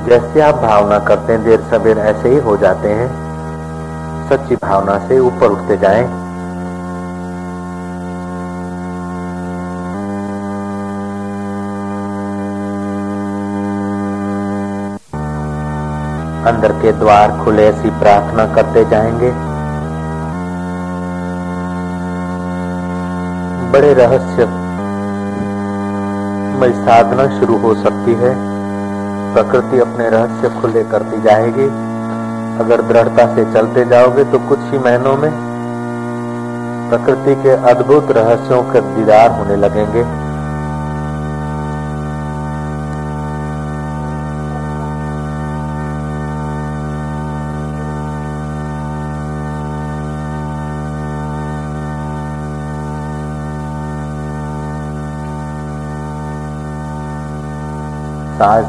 जैसे आप भावना करते हैं, देर सवेर ऐसे ही हो जाते हैं। सच्ची भावना से ऊपर उठते जाएँ। अंदर के द्वार खुले ऐसी प्रार्थना करते जाएँगे। बड़े रहस्य। मई साधना शुरू हो सकती है। प्रकृति अपने रहस्य खुले करती जाएगी। अगर दृढ़ता से चलते जाओगे तो कुछ ही महीनों में प्रकृति के अद्भुत रहस्यों के दीदार होने लगेंगे।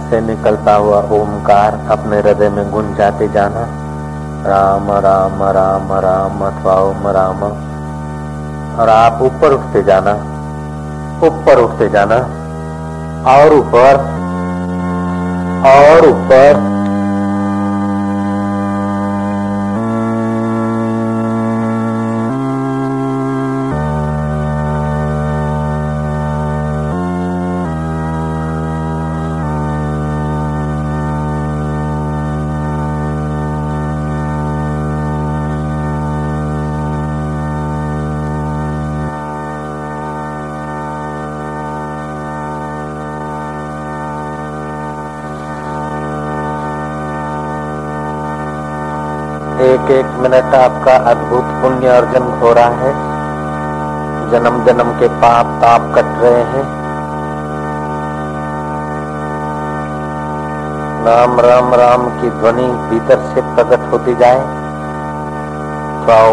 से निकलता हुआ ओमकार अपने हृदय में गुंजाते जाना। राम राम राम राम अथवा ओम, राम। और आप ऊपर उठते जाना, ऊपर उठते जाना, और ऊपर और ऊपर। मिनट आपका अद्भुत पुण्य अर्जन हो रहा है। जन्म जन्म के पाप ताप कट रहे हैं। राम राम राम की ध्वनि भीतर से प्रकट होती जाए।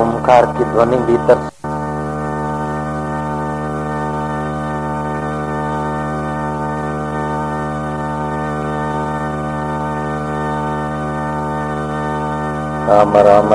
ओंकार की ध्वनि भीतर से। राम राम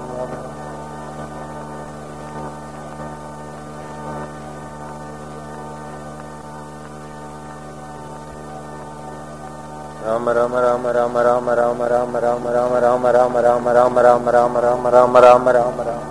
राम राम राम राम राम राम राम राम राम राम राम राम राम राम राम राम राम राम राम